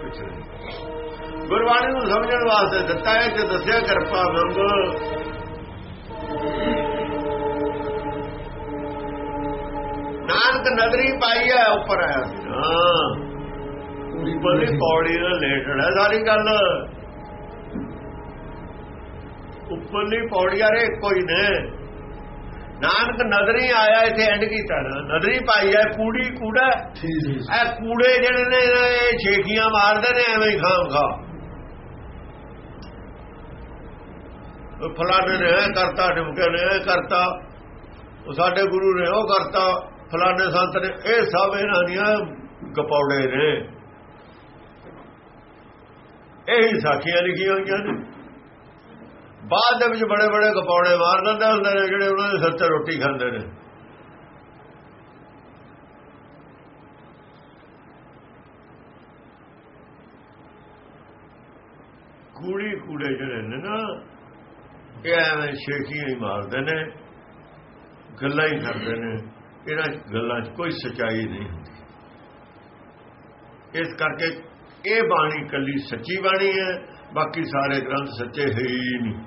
ਕੁਛ ਨਹੀਂ। ਗੁਰਬਾਣੀ ਨੂੰ ਸਮਝਣ ਵਾਸਤੇ ਦਿੱਤਾ ਹੈ ਕਿ ਦੱਸਿਆ ਕਿਰਪਾ ਮੰਗ ਨਾਨਕ ਨਗਰੀ ਪਾਈ ਹੈ ਉੱਪਰ। ਆਇਆ ਸੀ ਹਾਂ। ਪੂਰੀ ਬੜੀ ਪੌੜੀ ਨਾਲ ਲੇਟਣਾ ਸਾਰੀ ਗੱਲ। ਉੱਪਰਲੀ ਪੌੜੀ ਆਰੇ ਕੋਈ ਨੇ। ਨਾਨਕ ਨਦਰੀ ਆਇਆ ਇੱਥੇ ਐਂਡ ਕੀਤਾ ਨਾ। ਨਦਰੀ ਪਾਈ ਹੈ ਕੂੜੀ ਕੂੜਾ। ਇਹ ਕੂੜੇ ਜਿਹੜੇ ਨੇ ਇਹ ਛੇਕੀਆਂ ਮਾਰਦੇ ਨੇ ਐਵੇਂ ਹੀ ਖਾਮ ਖਾ। ਉਹ ਫਲਾਣੇ ਨੇ ਇਹ ਕਰਤਾ ਢਿਮਕੇ ਨੇ ਇਹ ਕਰਤਾ। ਉਹ ਸਾਡੇ ਗੁਰੂ ਨੇ ਉਹ ਕਰਤਾ। ਫਲਾਣੇ ਸੰਤ ਨੇ, ਇਹ ਸਭ ਇਹਨਾਂ ਦੀਆਂ ਗਪੌੜੇ ਨੇ। ਇਹ ਹੀ ਸਾਖੀਆਂ ਲਿਖੀਆਂ ਹੋਈਆਂ ਨੇ। ਬਾਅਦ ਦੇ ਵਿੱਚ ਬੜੇ ਬੜੇ ਗਪੌੜੇ ਮਾਰ ਦਿੰਦੇ ਹੁੰਦੇ ਨੇ, ਜਿਹੜੇ ਉਹਨਾਂ ਦੇ ਸਿਰ ਰੋਟੀ ਖਾਂਦੇ ਨੇ। ਕੂੜੀ ਕੂੜੇ ਜਿਹੜੇ ਨੇ ਨਾ, ਇਹ ਐਵੇਂ ਸ਼ੇਖੀਆਂ ਹੀ ਮਾਰਦੇ ਨੇ, ਗੱਲਾਂ ਹੀ ਕਰਦੇ ਨੇ। ਇਹਨਾਂ ਗੱਲਾਂ 'ਚ ਕੋਈ ਸਚਾਈ ਨਹੀਂ ਹੁੰਦੀ। ਇਸ ਕਰਕੇ ਇਹ ਬਾਣੀ ਕੱਲੀ ਸੱਚੀ ਬਾਣੀ ਹੈ, ਬਾਕੀ ਸਾਰੇ ਗ੍ਰੰਥ ਸੱਚੇ ਹੈ ਹੀ ਨਹੀਂ।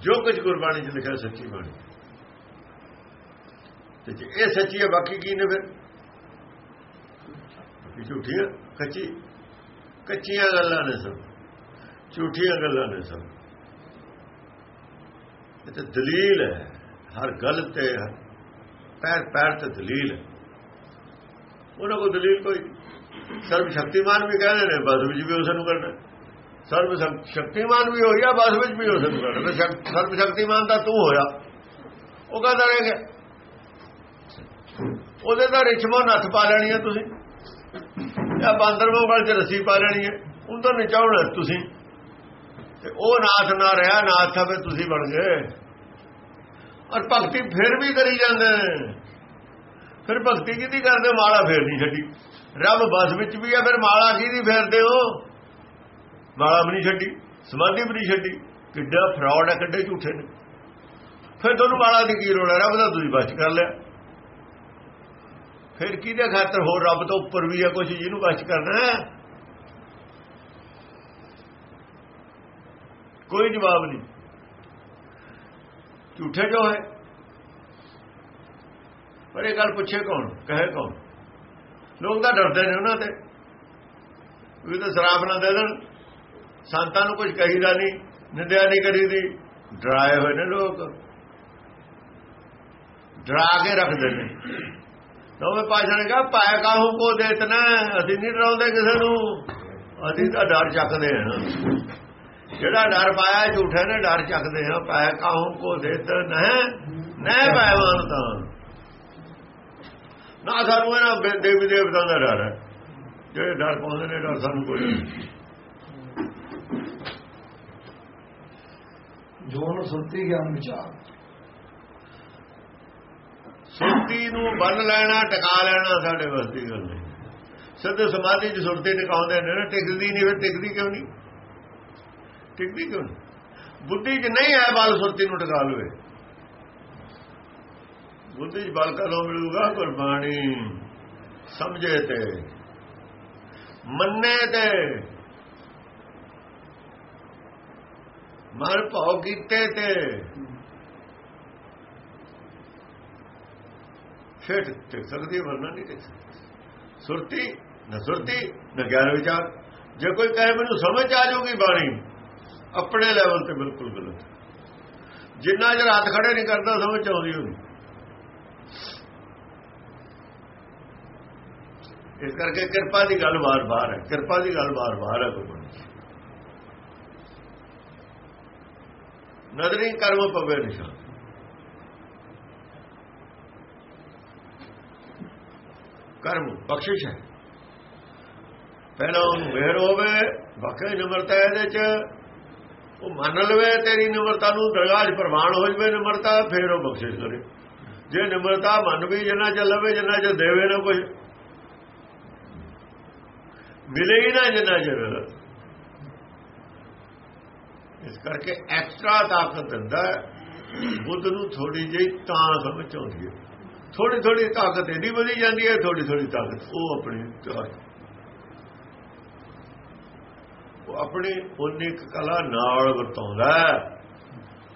ਜੋ ਕੁਝ ਗੁਰਬਾਣੀ 'ਚ ਲਿਖਿਆ ਸੱਚੀ ਬਾਣੀ। ਤੇ ਜੇ ਇਹ ਸੱਚੀ ਹੈ, ਬਾਕੀ ਕੀ ਨੇ ਫਿਰ? ਬਾਕੀ ਝੂਠੀ ਹੈ ਕੱਚੀ, ਕੱਚੀਆਂ ਗੱਲਾਂ ਨੇ ਸਭ। ਝੂਠੀਆਂ ਗੱਲਾਂ ਨੇ ਸਭ। ਇਹ ਤਾਂ ਦਲੀਲ ਹੈ। ਹਰ ਗੱਲ ਤੇ ਪੈਰ ਪੈਰ ਤੇ ਦਲੀਲ ਹੈ। ਉਹਨਾਂ ਕੋਲ ਦਲੀਲ ਕੋਈ ਸਰਵ ਸ਼ਕਤੀਮਾਨ ਵੀ ਕਹਿੰਦੇ ਨੇ, ਬਸ ਵਿੱਚ ਵੀ ਉਸ ਨੂੰ ਕਰਨਾ ਸਰਬ ਸ਼ਕਤੀਮਾਨ ਵੀ ਹੋਇਆ ਬਸ ਵਿੱਚ ਵੀ ਉਸ ਨੂੰ ਕਰਨਾ ਸਰਬ ਸ਼ਕਤੀਮਾਨ ਦਾ ਤੂੰ ਹੋਇਆ। ਉਹ ਕਹਿੰਦਾ ਗਿਆ? ਉਹਦੇ ਦਾ ਰਿਚਮੋਂ ਨੱਥ ਪਾ ਲੈਣੀ ਹੈ ਤੁਸੀਂ। ਜਾਂ ਬਾਂਦਰਮੋਂ ਗਲ ਚ ਰੱਸੀ ਪਾ ਲੈਣੀ ਹੈ। ਉਹਨੂੰ ਤਾਂ ਨਿਚਾਉਣਾ ਤੁਸੀਂ। ਤੇ ਉਹ ਨਾਥ ਨਾ ਰਿਹਾ, ਨਾਥ ਤਾਂ ਫਿਰ ਤੁਸੀਂ ਬਣ ਗਏ। ਔਰ ਭਗਤੀ ਫਿਰ ਵੀ ਕਰੀ ਜਾਂਦੇ ਨੇ। ਫਿਰ ਭਗਤੀ ਕਿਹਦੀ ਕਰਦੇ? ਮਾਲਾ ਫੇਰ ਨਹੀਂ ਛੱਡੀ। ਰੱਬ ਬਸ ਵਿੱਚ ਵੀ ਆ, ਫਿਰ ਮਾਲਾ ਕਿਹਦੀ ਫੇਰਦੇ ਹੋ? ਮਾਲਾ ਵੀ ਨਹੀਂ ਛੱਡੀ ਸਮਾਧੀ ਵੀ ਨਹੀਂ ਛੱਡੀ। ਕਿੱਡਾ ਫਰਾਡ ਹੈ ਕਿੱਡੇ ਝੂਠੇ ਨੇ। ਫਿਰ ਤੁਹਾਨੂੰ ਮਾਲਾ ਦੀ ਕੀ ਲੋੜ ਹੈ ਰੱਬ ਦਾ ਤੁਸੀਂ ਬਚ ਕਰ ਲਿਆ। ਫਿਰ ਕਿਹਦੇ ਖਾਤਰ ਹੋਰ ਰੱਬ ਤੋਂ ਉੱਪਰ ਵੀ ਹੈ ਕੁਝ ਜਿਹਨੂੰ ਬਚ ਕਰਨਾ ਹੈ? ਕੋਈ ਜਵਾਬ ਨਹੀਂ। ਝੂਠੇ ਜੋ ਹੈ? ਪਰ ਇਹ ਗੱਲ ਪੁੱਛੇ ਕੌਣ? ਕਹੇ ਕੌਣ? ਲੋਕ ਤਾਂ ਡਰਦੇ ਨੇ ਉਹਨਾਂ ਤੇ। ਵੀ ਤਾਂ ਸ਼ਰਾਬ ਨਾ ਦੇ ਦੇਣ। ਸੰਤਾਂ ਨੂੰ ਕੁਝ ਕਹੀਦਾ ਨਹੀਂ, ਨਿੰਦਿਆ ਨਹੀਂ ਕਰੀਦੀ। ਡਰਾਏ ਹੋਏ ਨੇ ਲੋਕ। ਡਰਾ ਕੇ ਰੱਖਦੇ ਨੇ। ਨਵੇਂ ਪਾਸ਼ਾ ਨੇ ਕਿਹਾ ਪਾਇਆ ਕਾਹੂ ਕੋ ਦੇਤਨਾ ਅਸੀਂ ਨਹੀਂ ਡਰਾਉਂਦੇ ਕਿਸੇ ਨੂੰ। ਅਸੀਂ ਤਾਂ ਡਰ ਚੱਕਦੇ ਹਾਂ। ਜਿਹੜਾ ਡਰ ਪਾਇਆ ਝੂਠੇ ਨੇ ਡਰ ਚੱਕਦੇ ਹਾਂ ਪਾਇਆ ਕਾਹੂ ਕੋ ਦੇਤ ਨਹਿ ਨਹਿ ਪਾਇਵਾਨ ਤਾਂ। ਨਾ ਸਾਨੂੰ ਇਹਨਾਂ ਦੇਵੀ ਦੇਵਤਾਂ ਦਾ ਡਰ ਹੈ। ਜਿਹੜੇ ਡਰ ਪਾਉਂਦੇ ਨੇ ਡਰ ਸਾਨੂੰ ਕੋਈ ਨਹੀਂ। ਜੋਨ ਸੁਰਤੀ ਗਿਆਨ ਵਿਚਾਰ। ਸੁਰਤੀ ਨੂੰ ਬੰਨ ਲੈਣਾ ਟਿਕਾ ਲੈਣਾ ਸਾਡੇ ਵਸਤੀ ਗੱਲ ਨਹੀਂ। ਸਿੱਧ ਸਮਾਧੀ ਚ ਸੁਰਤੀ ਟਿਕਾਉਂਦੇ ਨੇ ਨਾ ਟਿਕਦੀ ਨਹੀਂ ਫਿਰ ਟਿਕਦੀ ਕਿਉਂ ਨਹੀਂ? ਟਿਕਦੀ ਕਿਉਂ? ਨਹੀਂ ਬੁੱਧੀ 'ਚ ਨਹੀਂ ਹੈ ਬਲ ਸੁਰਤੀ ਨੂੰ ਟਿਕਾ ਲਵੇ। ਬੁੱਧੀ 'ਚ ਬਲ ਕਦੋਂ ਮਿਲੂਗਾ? ਗੁਰਬਾਣੀ ਸਮਝੇ ਤੇ, ਮੰਨੇ ਤੇ। ਮਨ ਭਾਉ ਕੀਤੇ ਤੇ। ਫਿਰ ਟਿਕ ਸਕਦੀ ਵਰਨਾ ਨਹੀਂ ਟਿਕ ਸਕਦੀ। ਸੁਰਤੀ, ਨਾ ਸੁਰਤੀ, ਨਾ ਗਿਆਨ ਵਿਚਾਰ। ਜੇ ਕੋਈ ਕਹੇ, ਮੈਨੂੰ ਸਮਝ ਆ ਜਾਊਗੀ ਬਾਣੀ। ਆਪਣੇ ਲੈਵਲ ਤੇ ਬਿਲਕੁਲ ਗਲਤ। ਜਿੰਨਾ ਜਰ ਹੱਥ ਖੜੇ ਨਹੀਂ ਕਰਦਾ, ਸਮਝ ਆਉਂਦੀ ਉਹਨੂੰ। ਇਸ ਕਰਕੇ ਕਿਰਪਾ ਦੀ ਗੱਲ ਵਾਰ-ਵਾਰ ਹੈ। ਕਿਰਪਾ ਦੀ ਗੱਲ ਵਾਰ-ਵਾਰ ਹੈ ਕੋਈ ਨਦਰੀ ਕਰਮ ਪਵੇ ਨਿਸ਼ਾਨ। ਕਰਮ, ਬਖਸ਼ਿਸ਼ ਹੈ। ਪਹਿਲਾਂ ਉਹਨੂੰ ਮਿਹਰ ਹੋਵੇ ਬਾਕੀ ਨਿਮਰਤਾ ਇਹਦੇ ਚ। ਉਹ ਮੰਨ ਲਵੇ ਤੇਰੀ ਨਿਮਰਤਾ ਨੂੰ ਦਰਗਾਹ ਪ੍ਰਵਾਨ ਹੋ ਜਵੇ ਨਿਮਰਤਾ, ਫੇਰ ਉਹ ਬਖਸ਼ਿਸ਼ ਕਰੇ। ਜੇ ਨਿਮਰਤਾ ਮਨ ਵੀ ਜਿੰਨਾ ਚ ਲਵੇ, ਜਿੰਨਾ ਚ ਦੇਵੇ ਨਾ ਕੁਝ ਮਿਲੇ ਹੀ ਨਾ ਜਿੰਨਾ ਚਿਰ। ਇਸ ਕਰਕੇ ਐਕਸਟਰਾ ਤਾਕਤ ਦਿੰਦਾ ਬੁੱਧ ਨੂੰ ਥੋੜੀ ਜਿਹੀ ਤਾਂ ਸਮਝ ਆਉਂਦੀ ਹੈ। ਥੋੜੀ ਥੋੜੀ ਤਾਕਤ ਇਹਦੀ ਵਧੀ ਜਾਂਦੀ ਹੈ ਥੋੜੀ ਥੋੜੀ ਤਾਕਤ ਉਹ ਆਪਣੀ ਉਹ ਆਪਣੀ ਉਨੀ ਕਲਾ ਨਾਲ ਵਰਤਾਉਂਦਾ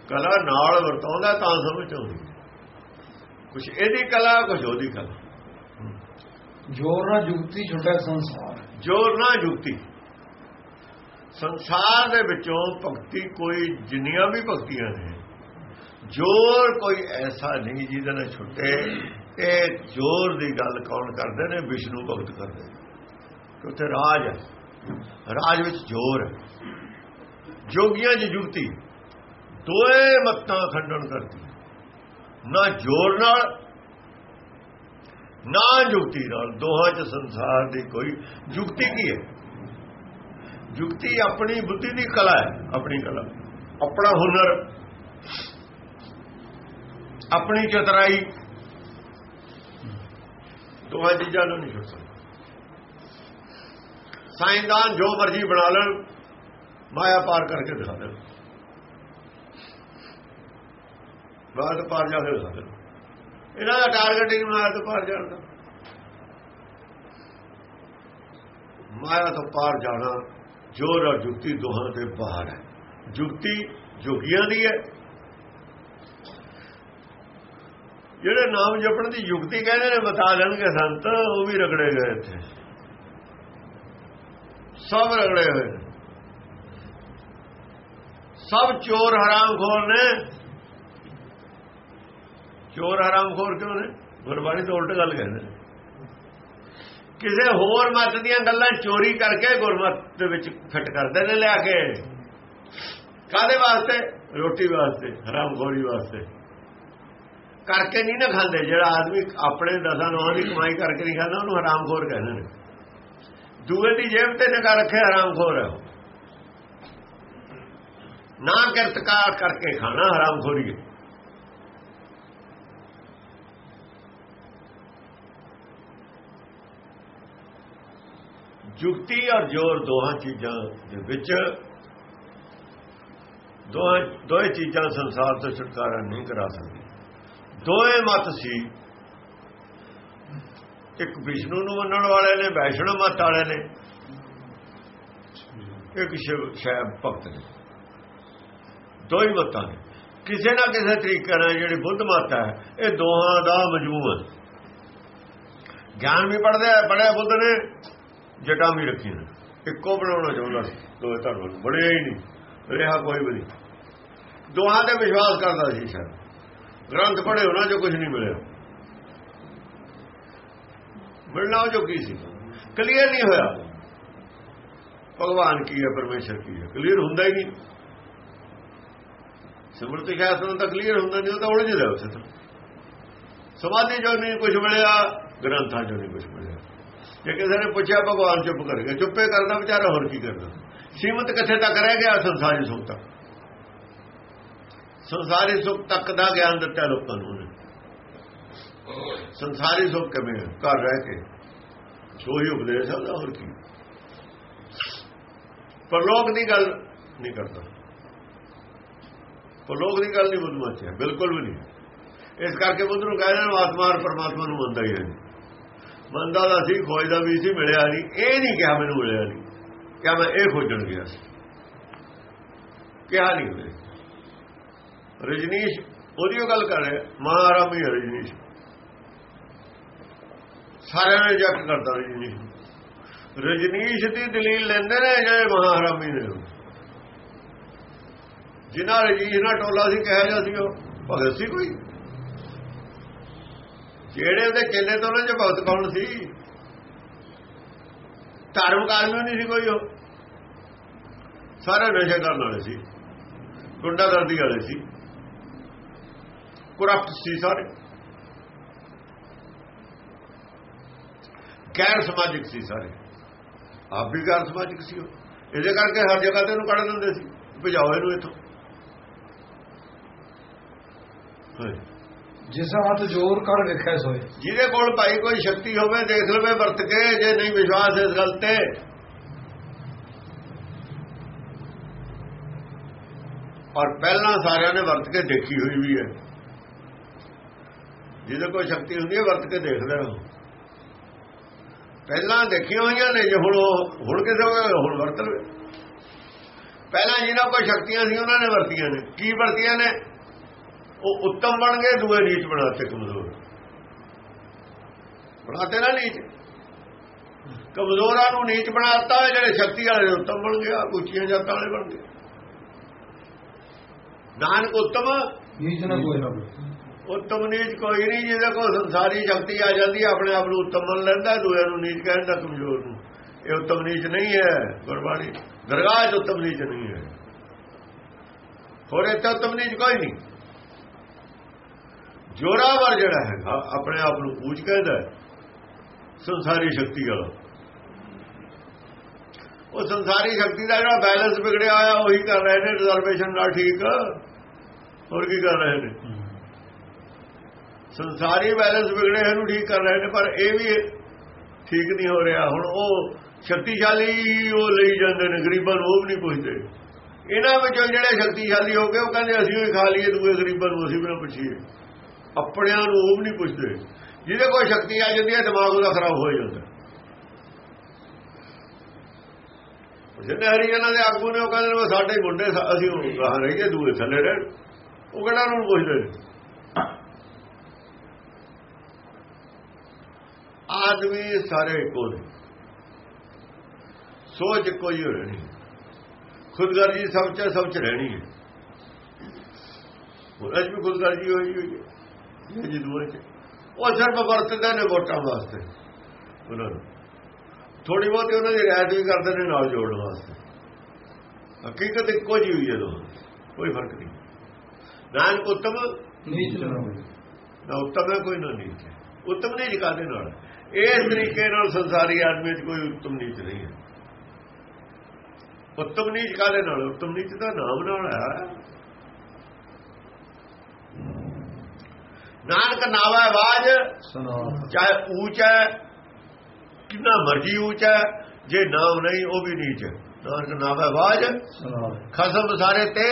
ਕਲਾ ਨਾਲ ਵਰਤਾਉਂਦਾ ਤਾਂ ਸਮਝ ਆਉਂਦੀ ਕੁਝ ਇਹਦੀ ਕਲਾ ਕੁਝ ਉਹਦੀ ਕਲਾ। ਜੋਰ ਨਾਲ ਜੁਗਤੀ ਛੁੱਟਿਆ ਸੰਸਾਰ। ਜੋਰ ਨਾ ਜੁਗਤੀ। ਸੰਸਾਰ ਦੇ ਵਿੱਚੋਂ ਭਗਤੀ ਕੋਈ ਜਿੰਨੀਆਂ ਵੀ ਭਗਤੀਆਂ ਨੇ ਜੋਰ ਕੋਈ ਐਸਾ ਨਹੀਂ ਜਿਹਦੇ ਨਾਲ ਛੁੱਟੇ। ਇਹ ਜੋਰ ਦੀ ਗੱਲ ਕੌਣ ਕਰਦੇ ਨੇ? ਵਿਸ਼ਨੂੰ ਭਗਤ ਕਰਦੇ ਕਿ ਉੱਥੇ ਰਾਜ ਹੈ। ਰਾਜ ਵਿੱਚ ਜੋਰ ਹੈ। ਜੋਗੀਆਂ ਦੀ ਜੁਗਤੀ। ਦੋਏ ਮੱਤਾਂ ਖੰਡਨ ਕਰਦੀ। ਨਾ ਜੋਰ ਨਾਲ, ਨਾ ਜੁਗਤੀ ਨਾਲ। ਦੋਹਾਂ ਚ ਸੰਸਾਰ ਦੀ ਕੋਈ ਜੁਗਤੀ ਕੀ ਹੈ? ਜੁਗਤੀ ਆਪਣੀ ਬੁੱਧੀ ਦੀ ਕਲਾ ਹੈ, ਆਪਣੀ ਕਲਾ। ਆਪਣਾ ਹੁਨਰ, ਆਪਣੀ ਚਤਰਾਈ। ਦੋਹਾਂ ਚੀਜ਼ਾਂ ਨੂੰ ਨਹੀਂ ਛੱਡ ਸਾਇੰਸਦਾਨ ਜੋ ਮਰਜ਼ੀ ਬਣਾ ਲੈਣ, ਮਾਇਆ ਪਾਰ ਕਰਕੇ ਦਿਖਾ ਦੇਣ। ਬਾਅਦ ਪਾਰ ਜਾ ਕੇ ਦਿਖਾ ਦੇਣ। ਇਹਨਾਂ ਦਾ ਟਾਰਗੇਟ ਹੀ ਮਾਇਆ ਤੋਂ ਪਾਰ ਜਾਣ ਦਾ। ਮਾਇਆ ਤੋਂ ਪਾਰ ਜਾਣਾ ਜੋਰ ਔਰ ਜੁਗਤੀ ਦੋਹਾਂ ਦੇ ਬਾਹਰ ਹੈ। ਜੁਗਤੀ ਜੋਗੀਆਂ ਦੀ ਹੈ। ਜਿਹੜੇ ਨਾਮ ਜਪਣ ਦੀ ਯੁਕਤੀ ਕਹਿੰਦੇ ਨੇ, ਬਤਾ ਦੇਣਗੇ ਸੰਤ, ਉਹ ਵੀ ਰਗੜੇ ਗਏ ਇੱਥੇ। ਸਭ ਰਗੜੇ ਹੋਏ ਨੇ। ਸਭ ਚੋਰ ਹਰਾਮਖੋਰ ਨੇ। ਚੋਰ ਹਰਾਮਖੋਰ ਕਿਉਂ ਨੇ? ਗੁਰਬਾਣੀ ਤੋਂ ਉਲਟ ਗੱਲ ਕਹਿੰਦੇ ਨੇ। ਕਿਸੇ ਹੋਰ ਮਤ ਦੀਆਂ ਗੱਲਾਂ ਚੋਰੀ ਕਰਕੇ ਗੁਰਮਤ ਦੇ ਵਿੱਚ ਫਿੱਟ ਕਰਦੇ ਨੇ ਲਿਆ ਕੇ। ਕਾਦੇ ਵਾਸਤੇ? ਰੋਟੀ ਵਾਸਤੇ, ਹਰਾਮਖੋਰੀ ਵਾਸਤੇ। ਕਰਕੇ ਨਹੀਂ ਨਾ ਖਾਂਦੇ। ਜਿਹੜਾ ਆਦਮੀ ਆਪਣੇ ਦਸਾਂ ਨੌਂ ਦੀ ਕਮਾਈ ਕਰਕੇ ਨਹੀਂ ਖਾਂਦਾ, ਉਹਨੂੰ ਹਰਾਮਖੋਰ ਕਹਿੰਦੇ ਨੇ। ਦੂਏ ਦੀ ਜੇਬ ਤੇ ਨਿਗਾ ਰੱਖੇ ਹਰਾਮਖੋਰ ਹੈ ਨਾ ਕਿਰਤਕਾਰ ਕਰਕੇ ਖਾਣਾ ਹਰਾਮਖੋਰੀ ਹੈ ਜੁਗਤੀ ਔਰ ਜੋਰ ਦੋਹਾਂ ਚੀਜ਼ਾਂ ਦੇ ਵਿੱਚ। ਦੋਹਾਂ ਦੋਏ ਚੀਜ਼ਾਂ ਸੰਸਾਰ ਤੋਂ ਛੁਟਕਾਰਾ ਨਹੀਂ ਕਰਾ ਸਕਦੀ। ਦੋਏ ਮਤ ਸੀ। ਇੱਕ ਵਿਸ਼ਨੂੰ ਨੂੰ ਮੰਨਣ ਵਾਲੇ ਨੇ ਵੈਸ਼ਣਵ ਮਤ ਵਾਲੇ ਨੇ। ਇੱਕ ਸ਼ਿਵ, ਸ਼ੈਵ ਭਗਤ ਨੇ। ਦੋ ਹੀ ਮਤਾਂ ਨੇ। ਕਿਸੇ ਨਾ ਕਿਸੇ ਤਰੀਕੇ ਨਾਲ ਜਿਹੜੀ ਬੁੱਧ ਮਤ ਹੈ, ਇਹ ਦੋਹਾਂ ਦਾ ਮਜਮੂਆ ਗਿਆਨ ਵੀ ਪੜਦੇ ਬੜੇ ਬੁੱਧ ਨੇ, ਜਟਾਂ ਵੀ ਰੱਖੀਆਂ ਇੱਕੋ ਬਣਾਉਣਾ ਚਾਹੁੰਦਾ ਸੀ ਦੋਏ ਨੂੰ ਬੜੇ ਹੀ ਨਹੀਂ, ਰਿਹਾ ਕੋਈ ਵੀ ਨਹੀਂ। ਦੋਹਾਂ ਤੇ ਵਿਸ਼ਵਾਸ ਕਰਦਾ ਸੀ ਸ਼ਾਇਦ। ਗ੍ਰੰਥ ਪੜ੍ਹੇ ਉਹਨਾਂ ਜੋ ਕੁਝ ਨਹੀਂ ਮਿਲਿਆ। ਮਿਲਣਾ ਉਹ ਜੋ ਕੀ ਸੀ? ਕਲੀਅਰ ਨਹੀਂ ਹੋਇਆ। ਭਗਵਾਨ ਕੀ ਹੈ, ਪਰਮੇਸ਼ਰ ਕੀ ਹੈ? ਕਲੀਅਰ ਹੁੰਦਾ ਹੀ ਨਹੀਂ। ਸਿਮਰਤੀ ਸ਼ਾਸਤਰ ਤਾਂ ਕਲੀਅਰ ਹੁੰਦਾ ਨਹੀਂ, ਉਹ ਤਾਂ ਉਲਝਦਾ ਰਿਹਾ ਉੱਥੇ ਤਾਂ। ਸਮਾਧੀ ਜੋ ਨਹੀਂ ਕੁਝ ਮਿਲਿਆ, ਗ੍ਰੰਥਾਂ ਜੋ ਨਹੀਂ ਕੁਝ ਮਿਲਿਆ। ਜੇ ਕਿਸੇ ਨੇ ਪੁੱਛਿਆ, ਭਗਵਾਨ ਚੁੱਪ ਕਰ ਗਿਆ। ਚੁੱਪੇ ਕਰਦਾ ਵਿਚਾਰਾ ਹੋਰ ਕੀ ਕਰਦਾ ਸੀਮਤ ਕਿੱਥੇ ਤੱਕ ਰਹਿ ਗਿਆ ਸੰਸਾਰੀ ਸੁਖ ਤੱਕ? ਸੰਸਾਰੀ ਸੁਖ ਤੱਕ ਦਾ ਗਿਆਨ ਦਿੱਤਾ ਲੋਕਾਂ ਨੂੰ ਸੰਸਾਰੀ ਸੁਖ ਕਿਵੇਂ ਘਰ ਰਹਿ ਕੇ। ਸੋਈ ਉਪਦੇਸ਼ ਹੈ ਹੋਰ ਕੀ? ਪਰਲੋਕ ਦੀ ਗੱਲ ਨਹੀਂ ਕਰਦਾ। ਪਰਲੋਕ ਦੀ ਗੱਲ ਨਹੀਂ ਬੁੱਧ ਮਤ ਹੈ ਬਿਲਕੁਲ ਵੀ ਨਹੀਂ। ਇਸ ਕਰਕੇ ਬੁੱਧ ਨੂੰ ਕਹਿੰਦੇ ਨੇ, ਆਤਮਾ ਔਰ ਪਰਮਾਤਮਾ ਨੂੰ ਮੰਨਦਾ ਹੀ ਹੈ ਮੰਨਦਾ ਦਾ ਸੀ ਖੋਜਦਾ ਵੀ ਸੀ, ਮਿਲਿਆ ਨਹੀਂ। ਇਹ ਨਹੀਂ ਕਿਹਾ ਮੈਨੂੰ ਮਿਲਿਆ ਨਹੀਂ। ਕਿਹਾ ਮੈਂ ਇਹ ਖੋਜਣ ਗਿਆ ਸੀ। ਕਿਹਾ ਨਹੀਂ ਹੋਇਆ ਰਜਨੀਸ਼, ਉਹਦੀ ਉਹ ਗੱਲ ਕਰ ਰਿਹਾ। ਮਹਾਰਾਮੀ ਹੈ ਰਜਨੀਸ਼। ਸਾਰਿਆਂ ਨੇ ਰਿਜੈਕਟ ਕਰਦਾ ਰਜਨੀਸ਼ ਰਜਨੀਸ਼ ਦੀ ਦਲੀਲ ਲੈਂਦੇ ਨੇ ਜਿਹੜੇ ਮਹਾਰਾਮੀ ਨੇ ਜਿਨ੍ਹਾਂ ਰਜਨੀਸ਼ ਨਾਲ ਟੋਲਾ ਸੀ ਕਹਿਆ ਜਾ ਸੀ ਉਹ? ਭਗਤ ਸੀ ਕੋਈ? ਜਿਹੜੇ ਉਹਦੇ ਚੇਲੇ ਤੋਂ ਉਹਨਾਂ ਚ ਭਗਤ ਕੌਣ ਸੀ? ਧਾਰਮਿਕ ਆਦਮੀ ਨਹੀਂ ਸੀ ਕੋਈ ਉਹ। ਸਾਰੇ ਨਸ਼ੇ ਕਰਨ ਵਾਲੇ ਸੀ। ਗੁੰਡਾਗਰਦੀ ਵਾਲੇ ਸੀ। ਕਰਪਟ ਸੀ ਸਾਰੇ। ਗੈਰ ਸਮਾਜਿਕ ਸੀ ਸਾਰੇ। ਆਪ ਵੀ ਗੈਰ ਸਮਾਜਿਕ ਸੀ ਇਹਦੇ ਕਰਕੇ ਹਰ ਜਗ੍ਹਾ ਤੇ ਉਹਨੂੰ ਕੱਢ ਦਿੰਦੇ ਸੀ ਭਜਾਓ ਇਹਨੂੰ ਇੱਥੋਂ। ਜਿਸ ਹੱਥ ਜੋਰ ਕਰ ਵੇਖੈ ਸੋਏ ਜਿਹਦੇ ਕੋਲ ਭਾਈ ਕੋਈ ਸ਼ਕਤੀ ਹੋਵੇ ਦੇਖ ਲਵੇ ਵਰਤ ਕੇ ਜੇ ਨਹੀਂ ਵਿਸ਼ਵਾਸ ਇਸ ਗੱਲ ਤੇ। ਔਰ ਪਹਿਲਾਂ ਸਾਰਿਆਂ ਨੇ ਵਰਤ ਕੇ ਦੇਖੀ ਹੋਈ ਵੀ ਹੈ। ਜਿਹਦੇ ਕੋਈ ਸ਼ਕਤੀ ਹੁੰਦੀ ਹੈ ਵਰਤ ਕੇ ਦੇਖਦੇ ਰਹੋ ਪਹਿਲਾਂ ਦੇਖੀਆਂ ਹੋਈਆਂ ਨੇ ਜੇ ਹੁਣ ਉਹ, ਹੁਣ ਕਿਸੇ ਹੋਵੇ ਹੁਣ ਵਰਤ ਲਵੇ। ਪਹਿਲਾਂ ਜਿਹਨਾਂ ਕੋਈ ਸ਼ਕਤੀਆਂ ਸੀ, ਉਹਨਾਂ ਨੇ ਵਰਤੀਆਂ ਨੇ। ਕੀ ਵਰਤੀਆਂ ਨੇ? ਉਹ ਉੱਤਮ ਬਣ ਗਏ, ਦੂਏ ਨੀਚ ਬਣਾਤੇ ਕਮਜ਼ੋਰ। ਬਣਾਤੇ ਨਾ ਨੀਚ। ਕਮਜ਼ੋਰਾਂ ਨੂੰ ਨੀਚ ਬਣਾਤਾ ਜਿਹੜੇ ਸ਼ਕਤੀ ਵਾਲੇ ਉੱਤਮ ਬਣ ਗਿਆ, ਉੱਚੀਆਂ ਜਾਤਾਂ ਵਾਲੇ ਬਣ ਗਏ। ਨਾਨਕ ਉੱਤਮ। ਨੀਚ ਨਾ ਕੋਈ ਨਾ ਉੱਤਮ ਨੀਚ ਕੋਈ ਨਹੀਂ, ਜਿਹਦੇ ਕੋਲ ਸੰਸਾਰੀ ਸ਼ਕਤੀ ਆ ਜਾਂਦੀ, ਆਪਣੇ ਆਪ ਨੂੰ ਉੱਤਮ ਮੰਨ ਲੈਂਦਾ ਦੂਏ ਨੂੰ ਨੀਚ ਕਹਿੰਦਾ ਕਮਜ਼ੋਰ ਨੂੰ ਇਹ ਉੱਤਮ ਨੀਚ ਨਹੀਂ ਹੈ, ਗੁਰਬਾਣੀ। ਦਰਗਾਹ 'ਚ ਉੱਤਮ ਨੀਚ ਨਹੀਂ ਹੈ। ਹੋਰ ਇੱਥੇ ਉੱਤਮ ਨੀਚ ਕੋਈ ਨਹੀਂ। ਜੋਰਾਵਰ ਜਿਹੜਾ ਹੈਗਾ, ਆਪਣੇ ਆਪ ਨੂੰ ਪੂਜ ਕਹਿੰਦਾ ਸੰਸਾਰੀ ਸ਼ਕਤੀ ਵਾਲਾ। ਉਹ ਸੰਸਾਰੀ ਸ਼ਕਤੀ ਦਾ ਜਿਹੜਾ ਬੈਲੈਂਸ ਵਿਗੜਿਆ ਹੋਇਆ, ਉਹੀ ਕਰ ਰਹੇ ਨੇ ਰਿਜ਼ਰਵੇਸ਼ਨ ਨਾਲ ਠੀਕ। ਹੋਰ ਕੀ ਕਰ ਰਹੇ ਨੇ? ਸੰਸਾਰੀ ਬੈਲੈਂਸ ਵਿਗੜੇ ਇਹਨੂੰ ਠੀਕ ਕਰ ਰਹੇ ਨੇ, ਪਰ ਇਹ ਵੀ ਠੀਕ ਨਹੀਂ ਹੋ ਰਿਹਾ। ਹੁਣ ਉਹ ਸ਼ਕਤੀਸ਼ਾਲੀ ਉਹ ਲਈ ਜਾਂਦੇ ਨੇ, ਗਰੀਬਾਂ ਨੂੰ ਉਹ ਵੀ ਨਹੀਂ ਪੁੱਛਦੇ। ਇਹਨਾਂ ਵਿੱਚੋਂ ਜਿਹੜੇ ਸ਼ਕਤੀਸ਼ਾਲੀ ਹੋ ਗਏ, ਉਹ ਕਹਿੰਦੇ ਅਸੀਂ ਵੀ ਖਾ ਲਈਏ, ਦੂਏ ਗਰੀਬਾਂ ਨੂੰ ਅਸੀਂ ਵੀ ਨਾ ਪੁੱਛੀਏ। ਆਪਣਿਆਂ ਨੂੰ ਉਹ ਵੀ ਨਹੀਂ ਪੁੱਛਦੇ। ਜਿਹਦੇ ਕੋਲ ਸ਼ਕਤੀ ਆ ਜਾਂਦੀ ਹੈ, ਦਿਮਾਗ ਉਹਦਾ ਖਰਾਬ ਹੋ ਜਾਂਦਾ। ਜਿੰਨੇ ਹਰੀਜਨਾਂ ਦੇ ਆਗੂ ਨੇ ਉਹ ਕਹਿੰਦੇ ਨੇ, ਸਾਡੇ ਮੁੰਡੇ ਅਸੀਂ ਉਹ ਗਾਹ ਰਹੀਏ, ਦੂਏ ਥੱਲੇ ਰਹਿਣ। ਉਹ ਕਿਹੜਾ ਨੂੰ ਪੁੱਛਦੇ? ਨੇ ਆਦਮੀ ਸਾਰੇ ਇੱਕੋ ਨੇ। ਸੋਚ ਕੋਈ ਹੋ ਰਹਿਣੀ ਖੁਦਗਰਜੀ ਸਭ ਚ ਸਭ ਚ ਰਹਿਣੀ ਹੈ। ਉਹ ਅੱਜ ਵੀ ਖੁਦਗਰਜੀ ਹੋਈ ਹੋਈ ਹੈ। ਜੀ ਦੂਏ ਚ। ਉਹ ਸਿਰਫ ਵਰਤਦੇ ਨੇ ਵੋਟਾਂ ਵਾਸਤੇ। ਉਹਨਾਂ ਨੂੰ। ਥੋੜੀ ਬਹੁਤੀ ਉਹਨਾਂ ਦੀ ਰਿਆਇਤ ਵੀ ਕਰਦੇ ਨੇ ਨਾਲ ਜੋੜਨ ਵਾਸਤੇ। ਹਕੀਕਤ ਇੱਕੋ ਜਿਹੀ ਹੋਈ ਹੈ ਦੋਹਾਂ ਦੀ, ਕੋਈ ਫ਼ਰਕ ਨਹੀਂ। ਨਾਨਕ ਉੱਤਮ ਨੀਚ ਨਾ ਕੋਈ ਨਾ ਉੱਤਮ ਕੋਈ ਨਾ ਨੀਚ ਉੱਤਮ ਨਹੀਂ ਜਿਕਾਦੇ ਨਾਲ। ਇਸ ਤਰੀਕੇ ਨਾਲ ਸੰਸਾਰੀ ਆਦਮੀ 'ਚ ਕੋਈ ਉੱਤਮ ਨੀਚ ਨਹੀਂ ਹੈ। ਉੱਤਮ ਨੀਚ ਕਾਦੇ ਨਾਲ? ਉੱਤਮ ਨੀਚ ਦਾ ਨਾਮ ਨਾਲ ਹੈ। ਨਾਨਕ ਨਾਵਾ ਆਵਾਜ਼ ਚਾਹੇ ਉੱਚਾ ਹੈ ਕਿੰਨਾ ਮਰਜ਼ੀ ਉੱਚਾ ਹੈ ਜੇ ਨਾਮ ਨਹੀਂ ਉਹ ਵੀ ਨੀਚ ਹੈ। ਨਾਨਕ ਨਾਵਾ ਆਵਾਜ਼ ਖਸਮ ਸਾਰੇ ਤੇ।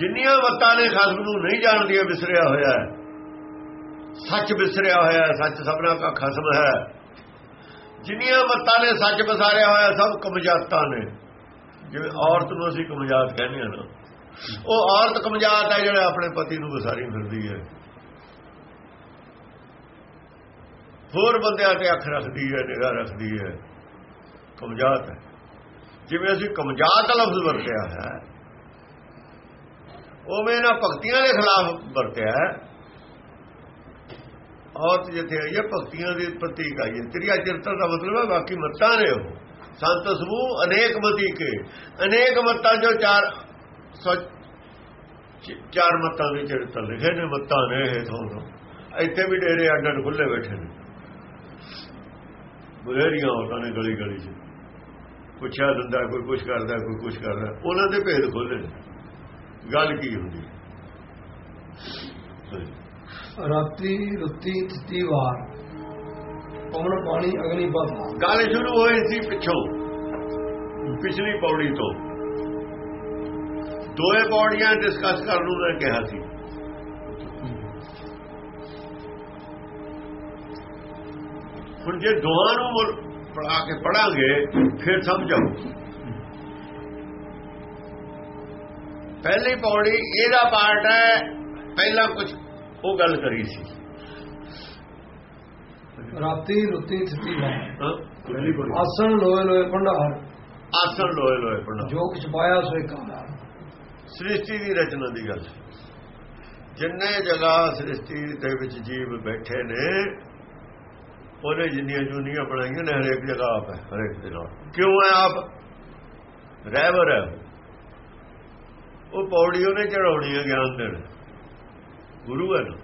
ਜਿੰਨੀਆਂ ਮੱਤਾਂ ਨੇ ਖਸਮ ਨੂੰ ਨਹੀਂ ਜਾਣਦੀਆਂ ਵਿਸਰਿਆ ਹੋਇਆ ਹੈ। ਸੱਚ ਵਿਸਰਿਆ ਹੋਇਆ ਸੱਚ ਸਭਨਾ ਦਾ ਖਸਮ ਹੈ। ਜਿੰਨੀਆਂ ਮੱਤਾਂ ਨੇ ਸੱਚ ਵਿਸਾਰਿਆ ਹੋਇਆ, ਸਭ ਕਮਜਾਤਾਂ ਨੇ। ਜਿਵੇਂ ਔਰਤ ਨੂੰ ਅਸੀਂ ਕਮਜਾਤ ਕਹਿੰਦੇ ਹਾਂ ਨਾ। ਉਹ ਔਰਤ ਕਮਜਾਤ ਹੈ, ਜਿਹੜਾ ਆਪਣੇ ਪਤੀ ਨੂੰ ਵਿਸਾਰੀ ਫਿਰਦੀ ਹੈ। ਹੋਰ ਬੰਦਿਆਂ ਤੇ ਅੱਖ ਰੱਖਦੀ ਹੈ, ਨਿਗਾਹ ਰੱਖਦੀ ਹੈ। ਕਮਜਾਤ ਹੈ। ਜਿਵੇਂ ਅਸੀਂ ਕਮਜਾਤ ਲਫ਼ਜ਼ ਵਰਤਿਆ ਹੈ, ਉਵੇਂ ਨਾ ਭਗਤੀਆਂ ਦੇ ਖਿਲਾਫ ਵਰਤਿਆ ਹੈ। ਔਰਤ ਜਿੱਥੇ ਆਈ ਹੈ ਭਗਤੀਆਂ ਦੇ ਪ੍ਰਤੀਕ ਆਈ ਹੈ ਤ੍ਰਿਆ ਚਿਰਤਾ ਦਾ ਮਤਲਬ ਹੈ ਬਾਕੀ ਮੱਤਾਂ ਨੇ ਉਹ। ਸੰਤ ਸਮੂਹ, ਅਨੇਕ ਮਤੀ ਕੇ ਅਨੇਕ ਮੱਤਾਂ ਜੋ ਚਾਰ ਚਾਰ ਮੱਤਾਂ ਦੇ ਚਰਿੱਤਰ ਲਿਖੇ ਨੇ, ਮੱਤਾਂ ਨੇ ਇਹ ਤੋਂ ਇੱਥੇ ਵੀ ਡੇਰੇ ਅੱਡਣ ਖੁੱਲੇ ਬੈਠੇ ਨੇ। ਬੁਲੇਰੀਆਂ ਔਰਤਾਂ ਨੇ ਗਲੀ ਗਲੀ 'ਚ। ਪੁੱਛਿਆ ਦਿੰਦਾ, ਕੋਈ ਕੁਛ ਕਰਦਾ, ਕੋਈ ਕੁਛ ਕਰਦਾ। ਉਹਨਾਂ ਦੇ ਭੇਦ ਖੋਲੇ ਨੇ। ਗੱਲ ਕੀ ਹੁੰਦੀ? ਰਾਤੀ ਰੁੱਤੀ ਤਿੱਤੀ ਵਾਰ। ਪਵਨ ਪਾਣੀ ਅਗਨੀ ਬਾਧਾ ਗੱਲ ਸ਼ੁਰੂ ਹੋਈ ਸੀ ਪਿੱਛੋਂ, ਪਿਛਲੀ ਪੌੜੀ ਤੋਂ। ਦੋਏ ਪੌੜੀਆਂ ਡਿਸਕਸ ਕਰਨ ਨੂੰ ਮੈਂ ਕਿਹਾ ਸੀ। ਹੁਣ ਜੇ ਦੋਹਾਂ ਨੂੰ ਪੜਾ ਕੇ ਪੜਾਂਗੇ ਫਿਰ ਸਮਝਾਓ। ਪਹਿਲੀ ਪੌੜੀ, ਇਹਦਾ ਪਾਰਟ ਹੈ, ਪਹਿਲਾਂ ਕੁਝ ਉਹ ਗੱਲ ਕਰੀ ਸੀ। ਰਾਤੀ ਰੁੱਤੀ ਵਾਰ ਹਾਂ। ਆਸਣ ਲੋਏ ਲੋਏ ਭੰਡਾਰ। ਆਸਣ ਲੋਏ ਲੋਏ ਪੜਨਾ ਜੋ ਕੁਛ ਪਾਇਆ ਸੋ ਕਾਲਾ ਸ੍ਰਿਸ਼ਟੀ ਦੀ ਰਚਨਾ ਦੀ ਗੱਲ। ਜਿੰਨੇ ਜਗ੍ਹਾ ਸ੍ਰਿਸ਼ਟੀ ਦੇ ਵਿੱਚ ਜੀਵ ਬੈਠੇ ਨੇ ਉਹਨੇ ਜਿੰਨੀਆਂ ਜੁਨੀਆਂ ਬਣਾਈਆਂ ਨੇ ਹਰੇਕ ਜਗ੍ਹਾ ਆਪ ਹੈ ਹਰੇਕ ਦੇ ਨਾਲ। ਕਿਉਂ ਹੈ ਆਪ? ਰਹਿਬਰ ਹੈ। ਉਹ ਪੌੜੀ ਉਹਨੇ ਚੜਾਉਣੀ ਹੈ ਗਿਆਨ ਦੇਣ। ਗੁਰੂ ਹੈ ਨਾ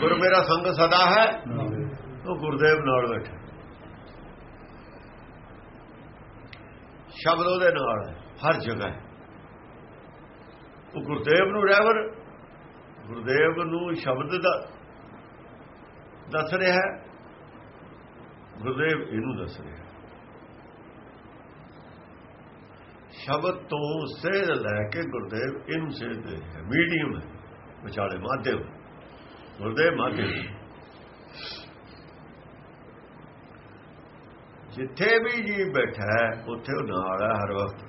ਗੁਰੂ ਮੇਰਾ ਸੰਗ ਸਦਾ ਹੈ। ਉਹ ਗੁਰਦੇਵ ਨਾਲ ਬੈਠਾ। ਸ਼ਬਦ ਉਹਦੇ ਨਾਲ ਹੈ, ਹਰ ਜਗ੍ਹਾ ਹੈ। ਉਹ ਗੁਰਦੇਵ ਨੂੰ ਰਹਿਵਰ, ਗੁਰਦੇਵ ਨੂੰ ਸ਼ਬਦ ਦਾ ਦੱਸ ਰਿਹਾ ਹੈ। ਗੁਰਦੇਵ ਇਹਨੂੰ ਦੱਸ ਰਿਹਾ ਸ਼ਬਦ ਤੋਂ ਸੇਧ ਲੈ ਕੇ ਗੁਰਦੇਵ ਇਹਨੂੰ ਸੇਧ ਦੇ ਰਿਹਾ ਮੀਡੀਅਮ ਹੈ। ਵਿਚਾਲੇ ਮਾਧਿਅਮ ਗੁਰਦੇਵ ਮਾਧਿਅਮ ਜਿੱਥੇ ਵੀ ਜੀ ਬੈਠਾ ਹੈ ਉੱਥੇ ਉਹ ਨਾਲ ਹੈ ਹਰ ਵਕਤ।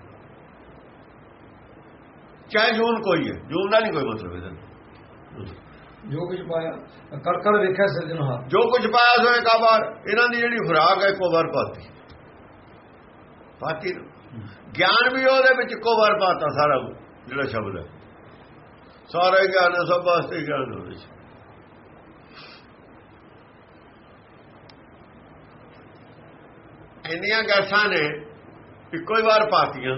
ਚਾਹੇ ਜੂਨ ਕੋਈ ਹੈ ਜੂਨ ਦਾ ਨਹੀਂ ਕੋਈ ਮਤਲਬ ਇਹਦਾ। ਜੋ ਕੁਝ ਪਾਇਆ ਕਰ ਕਰ ਵੇਖਿਆ ਸਿਰਜਣਹਾਰ ਜੋ ਕੁਝ ਪਾਇਆ ਸੋ ਇੱਕ ਵਾਰ ਇਹਨਾਂ ਦੀ ਜਿਹੜੀ ਖੁਰਾਕ ਹੈ ਇੱਕੋ ਵਾਰ ਪਾਤੀ। ਪਾਤੀ। ਗਿਆਨ ਵੀ ਉਹਦੇ ਵਿੱਚ ਇੱਕੋ ਵਾਰ ਪਾਤਾ ਸਾਰਾ ਜਿਹੜਾ ਸ਼ਬਦ ਹੈ। ਸਾਰਾ ਹੀ ਗਿਆਨ ਹੈ, ਸਭ ਵਾਸਤੇ ਗਿਆਨ ਉਹਦੇ ਇੰਨੀਆਂ ਗੈਸਾਂ ਨੇ ਇੱਕੋ ਹੀ ਵਾਰ ਪਾਤੀਆਂ।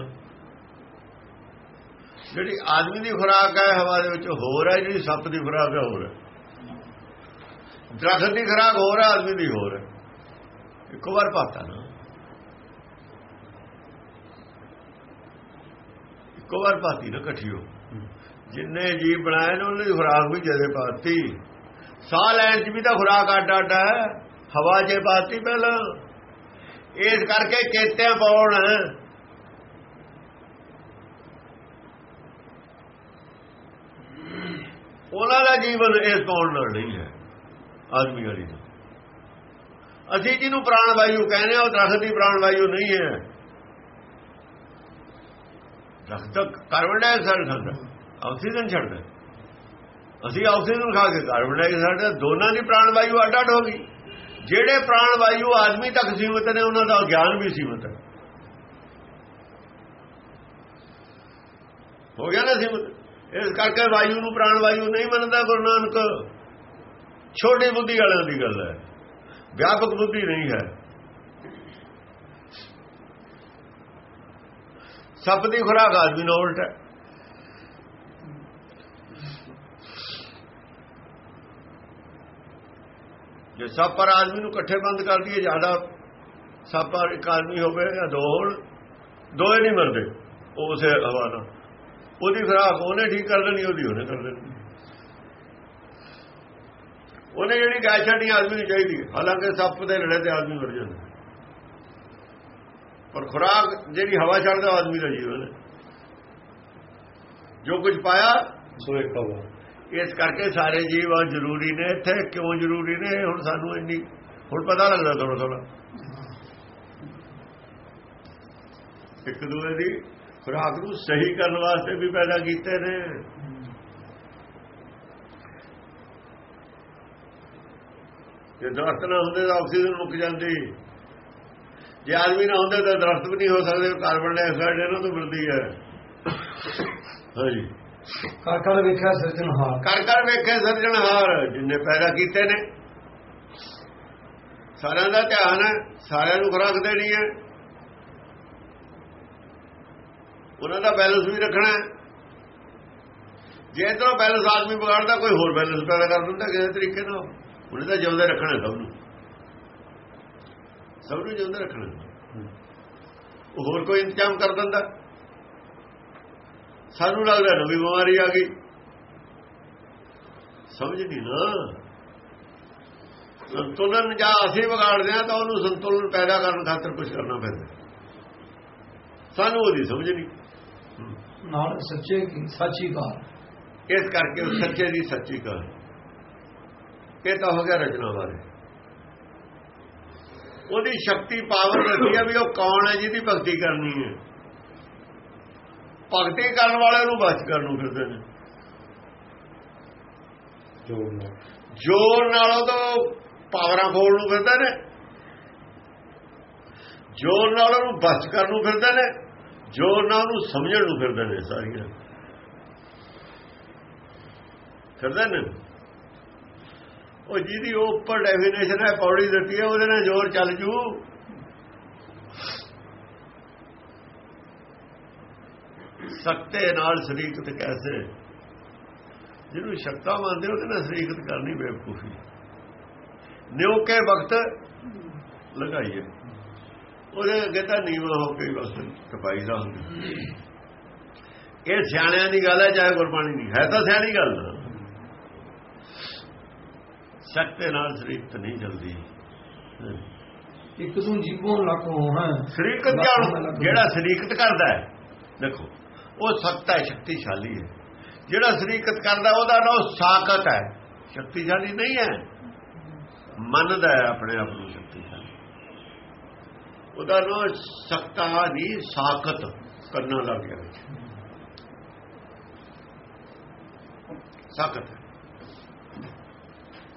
ਜਿਹੜੀ ਆਦਮੀ ਦੀ ਖੁਰਾਕ ਹੈ ਹਵਾ ਦੇ ਵਿੱਚ ਹੋਰ ਹੈ ਜਿਹੜੀ ਸੱਪ ਦੀ ਖੁਰਾਕ ਹੈ ਹੋਰ ਹੈ। ਦਰਖਤ ਦੀ ਖੁਰਾਕ ਹੋਰ ਹੈ ਆਦਮੀ ਦੀ ਹੋਰ ਹੈ। ਇੱਕੋ ਵਾਰ ਪਾਤਾ ਨਾ। ਇੱਕੋ ਵਾਰ ਪਾਤੀ ਨਾ ਇਕੱਠੀ ਹੋ ਜਿੰਨੇ ਜੀਵ ਬਣਾਏ ਨੇ, ਉਹਨਾਂ ਦੀ ਖੁਰਾਕ ਵੀ ਜਦੇ ਪਾਤੀ। ਸਾਹ ਲੈਣ 'ਚ ਵੀ ਤਾਂ ਖੁਰਾਕ ਅੱਡ ਅੱਡ ਹੈ। ਹਵਾ 'ਚ ਪਾਤੀ ਪਹਿਲਾਂ। ਇਸ ਕਰਕੇ ਕੇਤਿਆਂ ਪਾਉਣ। ਉਹਨਾਂ ਦਾ ਜੀਵਨ ਇਸ ਪਾਉਣ ਨਾਲ ਨਹੀਂ ਹੈ, ਆਦਮੀ ਵਾਲੀ ਦਾ। ਅਸੀਂ ਜਿਹਨੂੰ ਪ੍ਰਾਣ ਵਾਯੂ ਕਹਿੰਦੇ ਆ ਉਹ ਦਰਖਤ ਦੀ ਪ੍ਰਾਣ ਵਾਯੂ ਨਹੀਂ ਹੈ। ਦਰਖਤ ਕਾਰਬਨ ਡਾਈਆਕਸਾਈਡ ਖਾਂਦਾ। ਆਕਸੀਜਨ ਛੱਡਦਾ। ਅਸੀਂ ਆਕਸੀਜਨ ਖਾ ਕੇ ਕਾਰਬਨ ਡਾਈਆਕਸਾਈਡ ਦੋਨਾਂ ਦੀ ਪ੍ਰਾਣ ਵਾਯੂ ਅੱਡ ਅੱਡ ਹੋ ਗਈ। ਜਿਹੜੇ ਪ੍ਰਾਣ ਵਾਯੂ ਆਦਮੀ ਤੱਕ ਸੀਮਤ ਨੇ, ਉਹਨਾਂ ਦਾ ਗਿਆਨ ਵੀ ਸੀਮਤ ਹੈ। ਹੋ ਗਿਆ ਨਾ ਸੀਮਤ? ਇਸ ਕਰਕੇ ਵਾਯੂ ਨੂੰ ਪ੍ਰਾਣ ਵਾਯੂ ਨਹੀਂ ਮੰਨਦਾ, ਗੁਰੂ ਨਾਨਕ। ਛੋਟੀ ਬੁੱਧੀ ਵਾਲਿਆਂ ਦੀ ਗੱਲ ਹੈ। ਵਿਆਪਕ ਬੁੱਧੀ ਨਹੀਂ ਹੈ। ਸੱਪ ਦੀ ਖੁਰਾਕ ਆਦਮੀ ਨਾਲ ਉਲਟ ਹੈ। ਜੇ ਸੱਪ ਪਰ ਆਦਮੀ ਨੂੰ ਇਕੱਠੇ ਬੰਦ ਕਰ ਦਈਏ, ਜ਼ਿਆਦਾ ਸੱਪ ਪਰ ਇੱਕ ਆਦਮੀ ਹੋਵੇ ਜਾਂ ਦੋ ਹੋਣ, ਦੋਏ ਨਹੀਂ ਮਰਦੇ ਉਸੇ ਹਵਾ ਨਾਲ। ਉਹਦੀ ਖੁਰਾਕ ਉਹਨੇ ਠੀਕ ਕਰ ਲੈਣੀ, ਉਹਦੀ ਉਹਨੇ ਕਰ ਲੈਣੀ। ਉਹਨੇ ਜਿਹੜੀ ਗਾਇ ਛੱਡੀ, ਆਦਮੀ ਨੂੰ ਚਾਹੀਦੀ ਹਾਲਾਂਕਿ ਸੱਪ ਦੇ ਲੜੇ ਤੇ ਆਦਮੀ ਮਰ ਜਾਂਦਾ। ਪਰ ਖੁਰਾਕ ਜਿਹੜੀ ਹਵਾ ਛੱਡਦਾ, ਉਹ ਆਦਮੀ ਦਾ ਜੀਵਨ ਜੋ ਕੁਝ ਪਾਇਆ, ਸੋ ਇੱਕ ਹਵਾ। ਇਸ ਕਰਕੇ ਸਾਰੇ ਜੀਵ ਆ ਜ਼ਰੂਰੀ ਨੇ, ਇੱਥੇ ਕਿਉਂ ਜ਼ਰੂਰੀ ਨੇ? ਹੁਣ ਸਾਨੂੰ ਇੰਨੀ, ਹੁਣ ਪਤਾ ਲੱਗਦਾ ਥੋੜਾ ਥੋੜਾ ਇੱਕ ਦੂਏ ਦੀ ਖੁਰਾਕ ਨੂੰ ਸਹੀ ਕਰਨ ਵਾਸਤੇ ਵੀ ਪੈਦਾ ਕੀਤੇ ਨੇ। ਜੇ ਦਰਖਤ ਨਾ ਹੁੰਦੇ ਤਾਂ ਆਕਸੀਜਨ ਮੁੱਕ ਜਾਂਦੀ। ਜੇ ਆਦਮੀ ਨਾ ਹੁੰਦੇ ਤਾਂ ਦਰਖਤ ਵੀ ਨਹੀਂ ਹੋ ਸਕਦੇ, ਕਾਰਬਨ ਡਾਈਆਕਸਾਈਡ ਇਹਨਾਂ ਤੋਂ ਮਿਲਦੀ ਹੈ। ਹਾਂਜੀ। ਕਰ ਕਰ ਵੇਖਿਆ ਸਿਰਜਣਹਾਰ ਕਰ ਕਰ ਵੇਖੇ ਸਰਜਣਹਾਰ ਜਿੰਨੇ ਪੈਦਾ ਕੀਤੇ ਨੇ। ਸਾਰਿਆਂ ਦਾ ਧਿਆਨ ਹੈ ਸਾਰਿਆਂ ਨੂੰ ਖੁਰਾਕ ਦੇਣੀ ਹੈ। ਉਹਨਾਂ ਦਾ ਬੈਲੈਂਸ ਵੀ ਰੱਖਣਾ ਹੈ। ਜੇ ਇਧਰੋਂ ਬੈਲੈਂਸ ਆਦਮੀ ਵਿਗਾੜਦਾ ਕੋਈ ਹੋਰ ਬੈਲੈਂਸ ਪੈਦਾ ਕਰ ਦਿੰਦਾ ਕਿਸੇ ਤਰੀਕੇ ਨਾਲ। ਉਹਨੇ ਤਾਂ ਜਿਉਂਦੇ ਰੱਖਣਾ ਸਭ ਨੂੰ। ਸਭ ਨੂੰ ਜਿਉਂਦੇ ਰੱਖਣਾ। ਹੋਰ ਕੋਈ ਇੰਤਜ਼ਾਮ ਕਰ ਦਿੰਦਾ। ਸਾਨੂੰ ਲੱਗਦਾ ਨਵੀਂ ਬਿਮਾਰੀ ਆ ਗਈ। ਸਮਝ ਨਹੀਂ ਨਾ। ਸੰਤੁਲਨ ਜਾਂ ਅਸੀਂ ਵਿਗਾੜਦੇ ਆ ਤਾਂ ਉਹਨੂੰ ਸੰਤੁਲਨ ਪੈਦਾ ਕਰਨ ਖਾਤਰ ਕੁਝ ਕਰਨਾ ਪੈਂਦਾ। ਸਾਨੂੰ ਉਹਦੀ ਸਮਝ ਨਹੀਂ। ਨਾਲ ਸੱਚੇ ਕੀ ਸਾਚੀ ਕਾਰ ਇਸ ਕਰਕੇ ਉਹ ਸੱਚੇ ਦੀ ਸੱਚੀ ਕਹ ਇਹ ਤਾਂ ਹੋ ਗਿਆ ਰਚਨਾ ਬਾਰੇ। ਉਹਦੀ ਸ਼ਕਤੀ ਪਾਵਰ ਰੱਖੀ ਆ ਵੀ ਉਹ ਕੌਣ ਹੈ ਜਿਹਦੀ ਭਗਤੀ ਕਰਨੀ ਹੈ। ਭਗਤੀ ਕਰਨ ਵਾਲੇ ਨੂੰ ਬਚ ਕਰਨ ਨੂੰ ਫਿਰਦੇ ਨੇ। ਜੋਰ ਨਾਲੋਂ। ਤਾਂ ਪਾਵਰਾਂ ਖੋਲ ਨੂੰ ਫਿਰਦੇ ਨੇ। ਜੋਰ ਨਾਲ ਬਚ ਕਰਨ ਨੂੰ ਫਿਰਦੇ ਨੇ। ਜੋਰ ਨਾਲ ਉਹਨੂੰ ਸਮਝਣ ਨੂੰ ਫਿਰਦੇ ਨੇ ਸਾਰੀਆਂ। ਫਿਰਦੇ ਨੇ। ਉਹ ਜਿਹਦੀ ਉਹ ਉੱਪਰ ਡੈਫੀਨੇਸ਼ਨ ਹੈ ਪੌੜੀ ਦਿੱਤੀ ਹੈ ਉਹਦੇ ਨਾਲ ਜ਼ੋਰ ਚੱਲ ਜੂ। ਸਖਤੇ ਨਾਲ ਸ਼ਰੀਕਤ ਕੈਸੇ? ਜਿਹਨੂੰ ਸ਼ਕਤਾ ਮੰਨਦੇ ਉਹਦੇ ਨਾਲ ਸ਼ਰੀਕਤ ਕਰਨੀ ਬੇਵਕੂਫੀ। ਨਿਉਕੇ ਵਕਤ ਲਗਾਈਏ। ਉਹਦੇ ਅੱਗੇ ਤਾਂ ਨੀਵਾ ਹੋ ਕੇ ਬਸ ਕਪਾਈ ਦਾ ਹੁੰਦੀ। ਇਹ ਸਿਆਣਿਆਂ ਦੀ ਗੱਲ ਹੈ ਚਾਹੇ ਗੁਰਬਾਣੀ ਦੀ। ਹੈ ਤਾਂ ਸਿਆਣੀ ਗੱਲ। ਸ਼ੱਕ ਦੇ ਨਾਲ ਸ਼ਰੀਕਤ ਨਹੀਂ ਜਲਦੀ ਇੱਕ ਤੂੰ ਜੀਵੋਂ ਲੱਖ ਹੋਣਾ। ਸ਼ਰੀਕਤ ਜਿਹੜਾ ਸ਼ਰੀਕਤ ਕਰਦਾ ਹੈ। ਦੇਖੋ ਉਹ ਸਖਤ ਹੈ, ਸ਼ਕਤੀਸ਼ਾਲੀ ਹੈ। ਜਿਹੜਾ ਸ਼ਰੀਕਤ ਕਰਦਾ, ਉਹਦਾ ਨਾਮ ਸਾਖਤ ਹੈ। ਸ਼ਕਤੀਸ਼ਾਲੀ ਨਹੀਂ ਹੈ। ਮੰਨਦਾ ਹੈ, ਆਪਣੇ ਆਪ ਨੂੰ ਸ਼ਕਤੀਸ਼ਾਲੀ। ਉਹਦਾ ਨਾਮ ਸਖਤਾ ਨਹੀਂ, ਸਾਖਤ ਕਰਨਾ ਲੱਗ ਗਿਆ। ਵਿੱਚ ਸਾਖਤ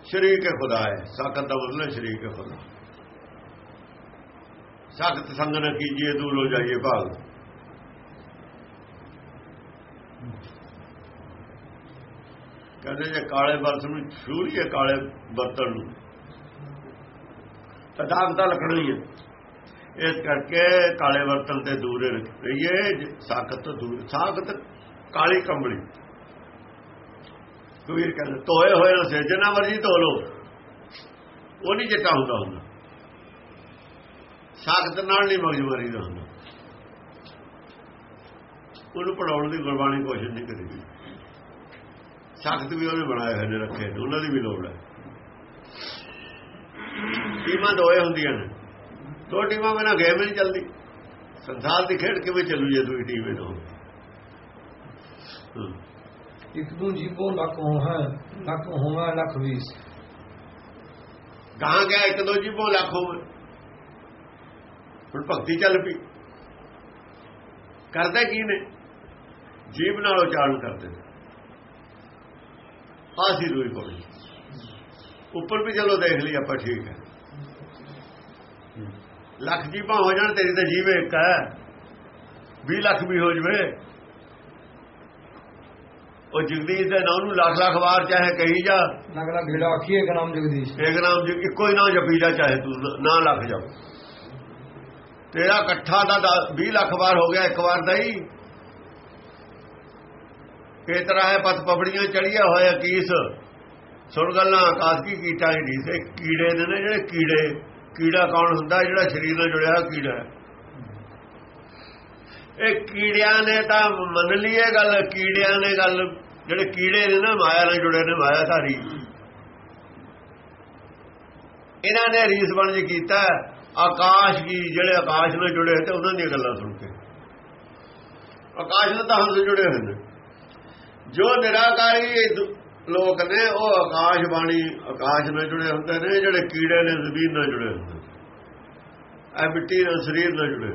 ਸ਼ਰੀਕ ਖੁਦਾ ਹੈ। ਸਾਖਤ ਦਾ ਮਤਲਬ ਸ਼ਰੀਕ ਖੁਦਾ। ਸਖਤ ਸੰਗ ਨ ਕੀਜੀਏ, ਦੂਰ ਹੋ ਜਾਈਏ ਭਾਗ ਕਹਿੰਦੇ ਜੇ ਕਾਲੇ ਬਰਸ ਨੂੰ ਛੂਰੀਏ ਕਾਲੇ ਬਰਤਨ ਨੂੰ। ਤਾਂ ਦਾਗ ਤਾਂ ਲੱਗਣਾ ਹੈ ਇਸ ਕਰਕੇ ਕਾਲੇ ਬਰਤਨ ਤੇ ਦੂਰ ਰਹੀਏ ਸਾਖਤ ਤੋਂ ਦੂਰ, ਸਾਖਤ ਕਾਲੀ ਕੰਬਲੀ। ਕਬੀਰ ਕਹਿੰਦੇ, ਧੋਏ ਹੋਏ ਨਾ ਸੇ ਜਿੰਨਾ ਮਰਜ਼ੀ ਧੋ ਲੋ ਉਹ ਨਹੀਂ ਚਿੱਟਾ ਹੁੰਦਾ ਹੁੰਦਾ। ਸਾਖਤ ਨਾਲ ਨਹੀਂ ਮਗਜਮਾਰੀ ਦਾ ਹੁੰਦਾ। ਉਹਨੂੰ ਪੜਾਉਣ ਦੀ ਗੁਰਬਾਣੀ ਕੋਸ਼ਿਸ਼ ਨਹੀਂ ਕਰੀਦੀ ਸਖਤ ਵੀ ਉਹਨੇ ਬਣਾਏ ਹੋਏ ਨੇ ਰੱਖੇ ਨੇ ਉਹਨਾਂ ਦੀ ਵੀ ਲੋੜ ਹੈ। ਟੀਮਾਂ ਦੋਏ ਹੁੰਦੀਆਂ ਨੇ। ਦੋ ਟੀਮਾਂ ਬਿਨਾਂ ਗੇਮ ਨਹੀਂ ਚੱਲਦੀ। ਸੰਸਾਰ ਦੀ ਖੇਡ ਕਿਵੇਂ ਚੱਲੂ ਜੇ ਦੂਈ ਟੀਮ ਇਹ ਦੋ ਇੱਕ ਤੂੰ ਜੀਵੋਂ ਲੱਖ ਹੋਣਾ ਲੱਖ ਹੋਣਾ ਲੱਖ ਵੀਸ ਕਹਾਂ ਗਿਆ ਇੱਕ ਦੋ ਜੀਵੋਂ ਲੱਖ ਹੋਵੇ। ਹੁਣ ਭਗਤੀ ਚੱਲ ਪਈ। ਕਰਦੇ ਕੀ ਨੇ? ਜੀਵ ਨਾਲ ਉਚਾਰਨ ਕਰਦੇ ਨੇ ਆਸੀ ਦੂਈ ਕੋਲ ਉੱਪਰ ਵੀ ਚਲੋ ਦੇਖ ਲਈ ਆਪਾਂ ਠੀਕ ਹੈ। ਲੱਖ ਜੀਵਾਂ ਹੋ ਜਾਣ ਤੇਰੀ ਤਾਂ ਜੀਵੇ ਇੱਕ ਹੈ। 20 ਲੱਖ ਵੀ ਹੋ ਜਵੇ। ਉਹ ਜਗਦੀਸ਼ ਦੇ ਨਾਮ ਨੂੰ ਲੱਖ ਲੱਖ ਵਾਰ ਚਾਹੇ ਕਹੀ ਜਾ। ਨਗਲਾ ਭੇੜਾ ਆਖੀਏ ਕਿ ਨਾਮ ਜਗਦੀਸ਼। ਇੱਕ ਨਾਮ ਜੀ ਇੱਕੋ ਹੀ ਨਾਮ ਜਪੀ ਜਾ ਚਾਹੇ ਤੂੰ ਨਾ ਲੱਖ ਜਾ। ਤੇਰਾ ਇਕੱਠਾ ਦਾ 20 ਲੱਖ ਵਾਰ ਹੋ ਗਿਆ ਇੱਕ ਵਾਰ ਦਾ ਹੀ। ਇਹ ਤਰ੍ਹਾਂ ਹੈ ਪਤ ਪਬੜੀਆਂ ਚੜੀਆਂ ਹੋਇਆ ਕੀਸ ਸੁਣ ਗੱਲਾਂ, ਆਕਾਸ਼ ਕੀ ਕੀਟਾਂ ਹੀ ਢੀਸੇ ਕੀੜੇ ਦੇ ਨੇ ਜਿਹੜੇ ਕੀੜੇ, ਕੀੜਾ ਕੌਣ ਹੁੰਦਾ ਜਿਹੜਾ ਸਰੀਰ ਨਾਲ ਜੁੜਿਆ ਕੀੜਾ ਇਹ ਕੀੜਿਆਂ ਨੇ ਤਾਂ ਮੰਨ ਲਈਏ ਗੱਲ, ਕੀੜਿਆਂ ਨੇ ਗੱਲ, ਜਿਹੜੇ ਕੀੜੇ ਨੇ ਨਾ ਮਾਇਆ ਨਾਲ ਜੁੜੇ ਨੇ, ਮਾਇਆ ਧਾਰੀ। ਇਹਨਾਂ ਨੇ ਰੀਸ ਬਣ ਜੀ ਕੀਤਾ, ਆਕਾਸ਼ ਕੀ, ਜਿਹੜੇ ਆਕਾਸ਼ ਨਾਲ ਜੁੜੇ ਤੇ ਉਹਨਾਂ ਦੀਆਂ ਗੱਲਾਂ ਸੁਣ ਕੇ। ਆਕਾਸ਼ ਨਾਲ ਤਾਂ ਹੰਸ ਜੁੜੇ ਹੋਏ ਨੇ। ਜੋ ਨਿਰਾਕਾਰੀ ਲੋਕ ਨੇ, ਉਹ ਆਕਾਸ਼ ਬਾਣੀ, ਆਕਾਸ਼ ਨਾਲ ਜੁੜੇ ਹੁੰਦੇ ਨੇ, ਜਿਹੜੇ ਕੀੜੇ ਨੇ, ਜ਼ਮੀਨ ਨਾਲ ਜੁੜੇ ਹੁੰਦੇ ਐ ਮਿੱਟੀ ਨਾਲ, ਸਰੀਰ ਨਾਲ ਜੁੜੇ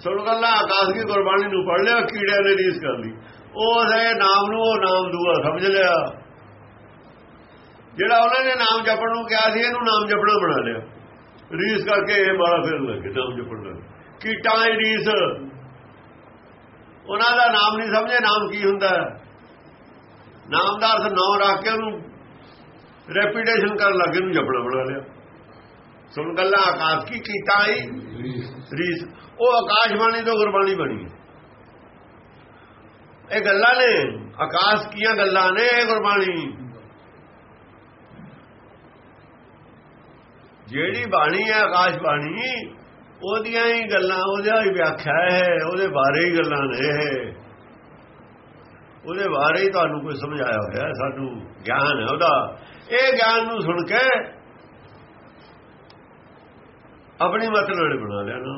ਸੁਣ ਗੱਲਾਂ ਆਕਾਸ਼ ਦੀ ਗੁਰਬਾਣੀ ਨੂੰ ਪੜ ਲਿਆ, ਕੀੜਿਆਂ ਨੇ ਰੀਸ ਕਰ ਲਈ। ਉਹ ਹੈ ਨਾਮ ਨੂੰ, ਉਹ ਨਾਮ ਦੂਆ ਸਮਝ ਲਿਆ। ਜਿਹੜਾ ਉਹਨਾਂ ਨੇ ਨਾਮ ਜਪਣ ਨੂੰ ਕਿਹਾ ਸੀ, ਇਹਨੂੰ ਨਾਮ ਜਪਣਾ ਬਣਾ ਲਿਆ। ਰੀਸ ਕਰਕੇ ਇਹ ਮਾਰਾ ਫਿਰ ਲੱਗੇ, ਨਾਮ ਜਪਣ ਲੱਗੇ। ਕੀਟਾਂ ਰੀਸ। ਉਹਨਾਂ ਦਾ ਨਾਮ ਨਹੀਂ ਸਮਝੇ, ਨਾਮ ਕੀ ਹੁੰਦਾ? ਨਾਮ ਦਾ ਅਰਥ ਨਾਮ ਰੱਖ ਕੇ ਉਹਨੂੰ ਰੈਪੀਟੇਸ਼ਨ ਕਰਨ ਲੱਗੇ ਨੂੰ ਜਪਣਾ ਬਣਾ ਲਿਆ। ਸੁਣ ਗੱਲਾਂ, ਆਕਾਸ਼ ਕੀ ਕੀਟਾਂ ਹੀ ਰੀਸ। ਉਹ ਆਕਾਸ਼ਬਾਣੀ ਤੋਂ ਗੁਰਬਾਣੀ ਬਣੀ। ਇਹ ਗੱਲਾਂ ਨੇ, ਆਕਾਸ਼ ਕੀਆਂ ਗੱਲਾਂ ਨੇ ਇਹ ਗੁਰਬਾਣੀ। ਜਿਹੜੀ ਬਾਣੀ ਹੈ ਆਕਾਸ਼ ਬਾਣੀ ਉਹਦੀਆਂ ਹੀ ਗੱਲਾਂ ਉਹਦਾ ਹੀ ਵਿਆਖਿਆ ਹੈ ਉਹਦੇ ਬਾਰੇ ਹੀ ਗੱਲਾਂ ਨੇ ਉਹਦੇ ਬਾਰੇ ਹੀ ਤੁਹਾਨੂੰ ਕੋਈ ਸਮਝਾਇਆ ਹੋਇਆ ਸਾਨੂੰ ਗਿਆਨ ਹੈ ਉਹਦਾ। ਇਹ ਗਿਆਨ ਨੂੰ ਸੁਣ ਕੇ ਆਪਣੀ ਮਤ ਨਾਲ ਬਣਾ ਲਿਆ ਨਾ।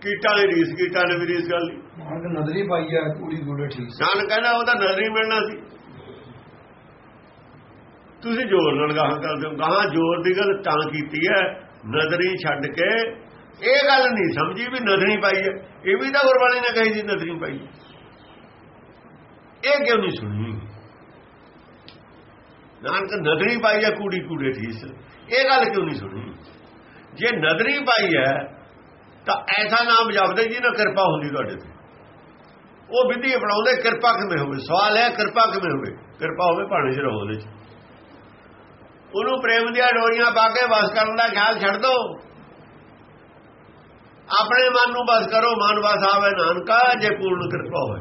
ਕੀਟਾਂ ਦੀ ਰੀਸ ਕੀਟਾਂ ਨੇ ਵੀ ਰੀਸ ਗੱਲ ਮਾਨਕ ਨਜ਼ਰੀ ਪਾਈ ਆ ਕੂੜੀ ਗੋੜੇ ਠੀਕ ਨਾਨ ਕਹਿੰਦਾ ਉਹਦਾ ਨਜ਼ਰੀ ਮਿਲਣਾ ਸੀ। ਤੁਸੀਂ ਜ਼ੋਰ ਨਾਲ ਗਾਹਾਂ ਕਰਦੇ ਹੋ ਗਾਹਾਂ ਜ਼ੋਰ ਦੀ ਗੱਲ ਤਾਂ ਕੀਤੀ ਹੈ। ਨਦਰੀ ਛੱਡ ਕੇ, ਇਹ ਗੱਲ ਨਹੀਂ ਸਮਝੀ ਵੀ ਨਦਰੀ ਪਾਈ ਹੈ। ਇਹ ਵੀ ਤਾਂ ਗੁਰਬਾਣੀ ਨੇ ਕਹੀ ਸੀ ਨਦਰੀ ਪਾਈ ਇਹ ਕਿਉਂ ਨਹੀਂ ਸੁਣੀ? ਨਾਨਕ ਨਦਰੀ ਪਾਈ ਹੈ ਕੂੜੀ ਕੂੜੇ ਠੀਸ ਇਹ ਗੱਲ ਕਿਉਂ ਨਹੀਂ ਸੁਣੀ? ਜੇ ਨਦਰੀ ਪਾਈ ਹੈ, ਤਾਂ ਐਸਾ ਨਾਮ ਜਪਦੇ ਜੀ ਨਾ ਕਿਰਪਾ ਹੁੰਦੀ ਤੁਹਾਡੇ ਤੇ। ਉਹ ਵਿਧੀ ਅਪਣਾਉਂਦੇ ਕਿਰਪਾ ਕਿਵੇਂ ਹੋਵੇ? ਸਵਾਲ ਹੈ ਕਿਰਪਾ ਕਿਵੇਂ ਹੋਵੇ? ਕਿਰਪਾ ਹੋਵੇ ਭਾਣੇ ਚ ਰਹੋ ਉਹਦੇ ਚ। ਉਹਨੂੰ ਪ੍ਰੇਮ ਦੀਆਂ ਡੋਰੀਆਂ ਪਾ ਕੇ ਵਸ ਕਰਨ ਦਾ ਖਿਆਲ ਛੱਡ ਦੋ। ਆਪਣੇ ਮਨ ਨੂੰ ਬਸ ਕਰੋ ਮਨ ਵਸ ਆਵੇ ਨਾਨਕਾ, ਜੇ ਪੂਰਨ ਕਿਰਪਾ ਹੋਵੇ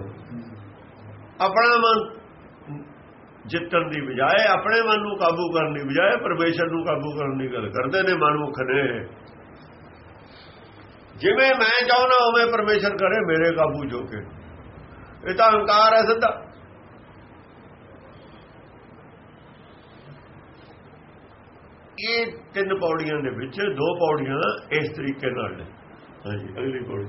ਆਪਣਾ ਮਨ ਜਿੱਤਣ ਦੀ ਬਜਾਏ, ਆਪਣੇ ਮਨ ਨੂੰ ਕਾਬੂ ਕਰਨ ਦੀ ਬਜਾਏ, ਪਰਮੇਸ਼ਰ ਨੂੰ ਕਾਬੂ ਕਰਨ ਦੀ ਗੱਲ ਕਰਦੇ ਨੇ ਮਨਮੁਖ ਨੇ। ਜਿਵੇਂ ਮੈਂ ਚਾਹੁੰਦਾ ਉਵੇਂ ਪਰਮੇਸ਼ਰ ਕਰੇ, ਮੇਰੇ ਕਾਬੂ ਜੋ ਕੇ। ਇਹ ਤਾਂ ਹੰਕਾਰ ਹੈ ਸਿੱਧਾ। ਇਹ ਤਿੰਨ ਪੌੜੀਆਂ ਦੇ ਵਿੱਚ ਦੋ ਪੌੜੀਆਂ ਇਸ ਤਰੀਕੇ ਨਾਲ ਨੇ। ਹਾਂਜੀ ਅਗਲੀ ਪੌੜੀ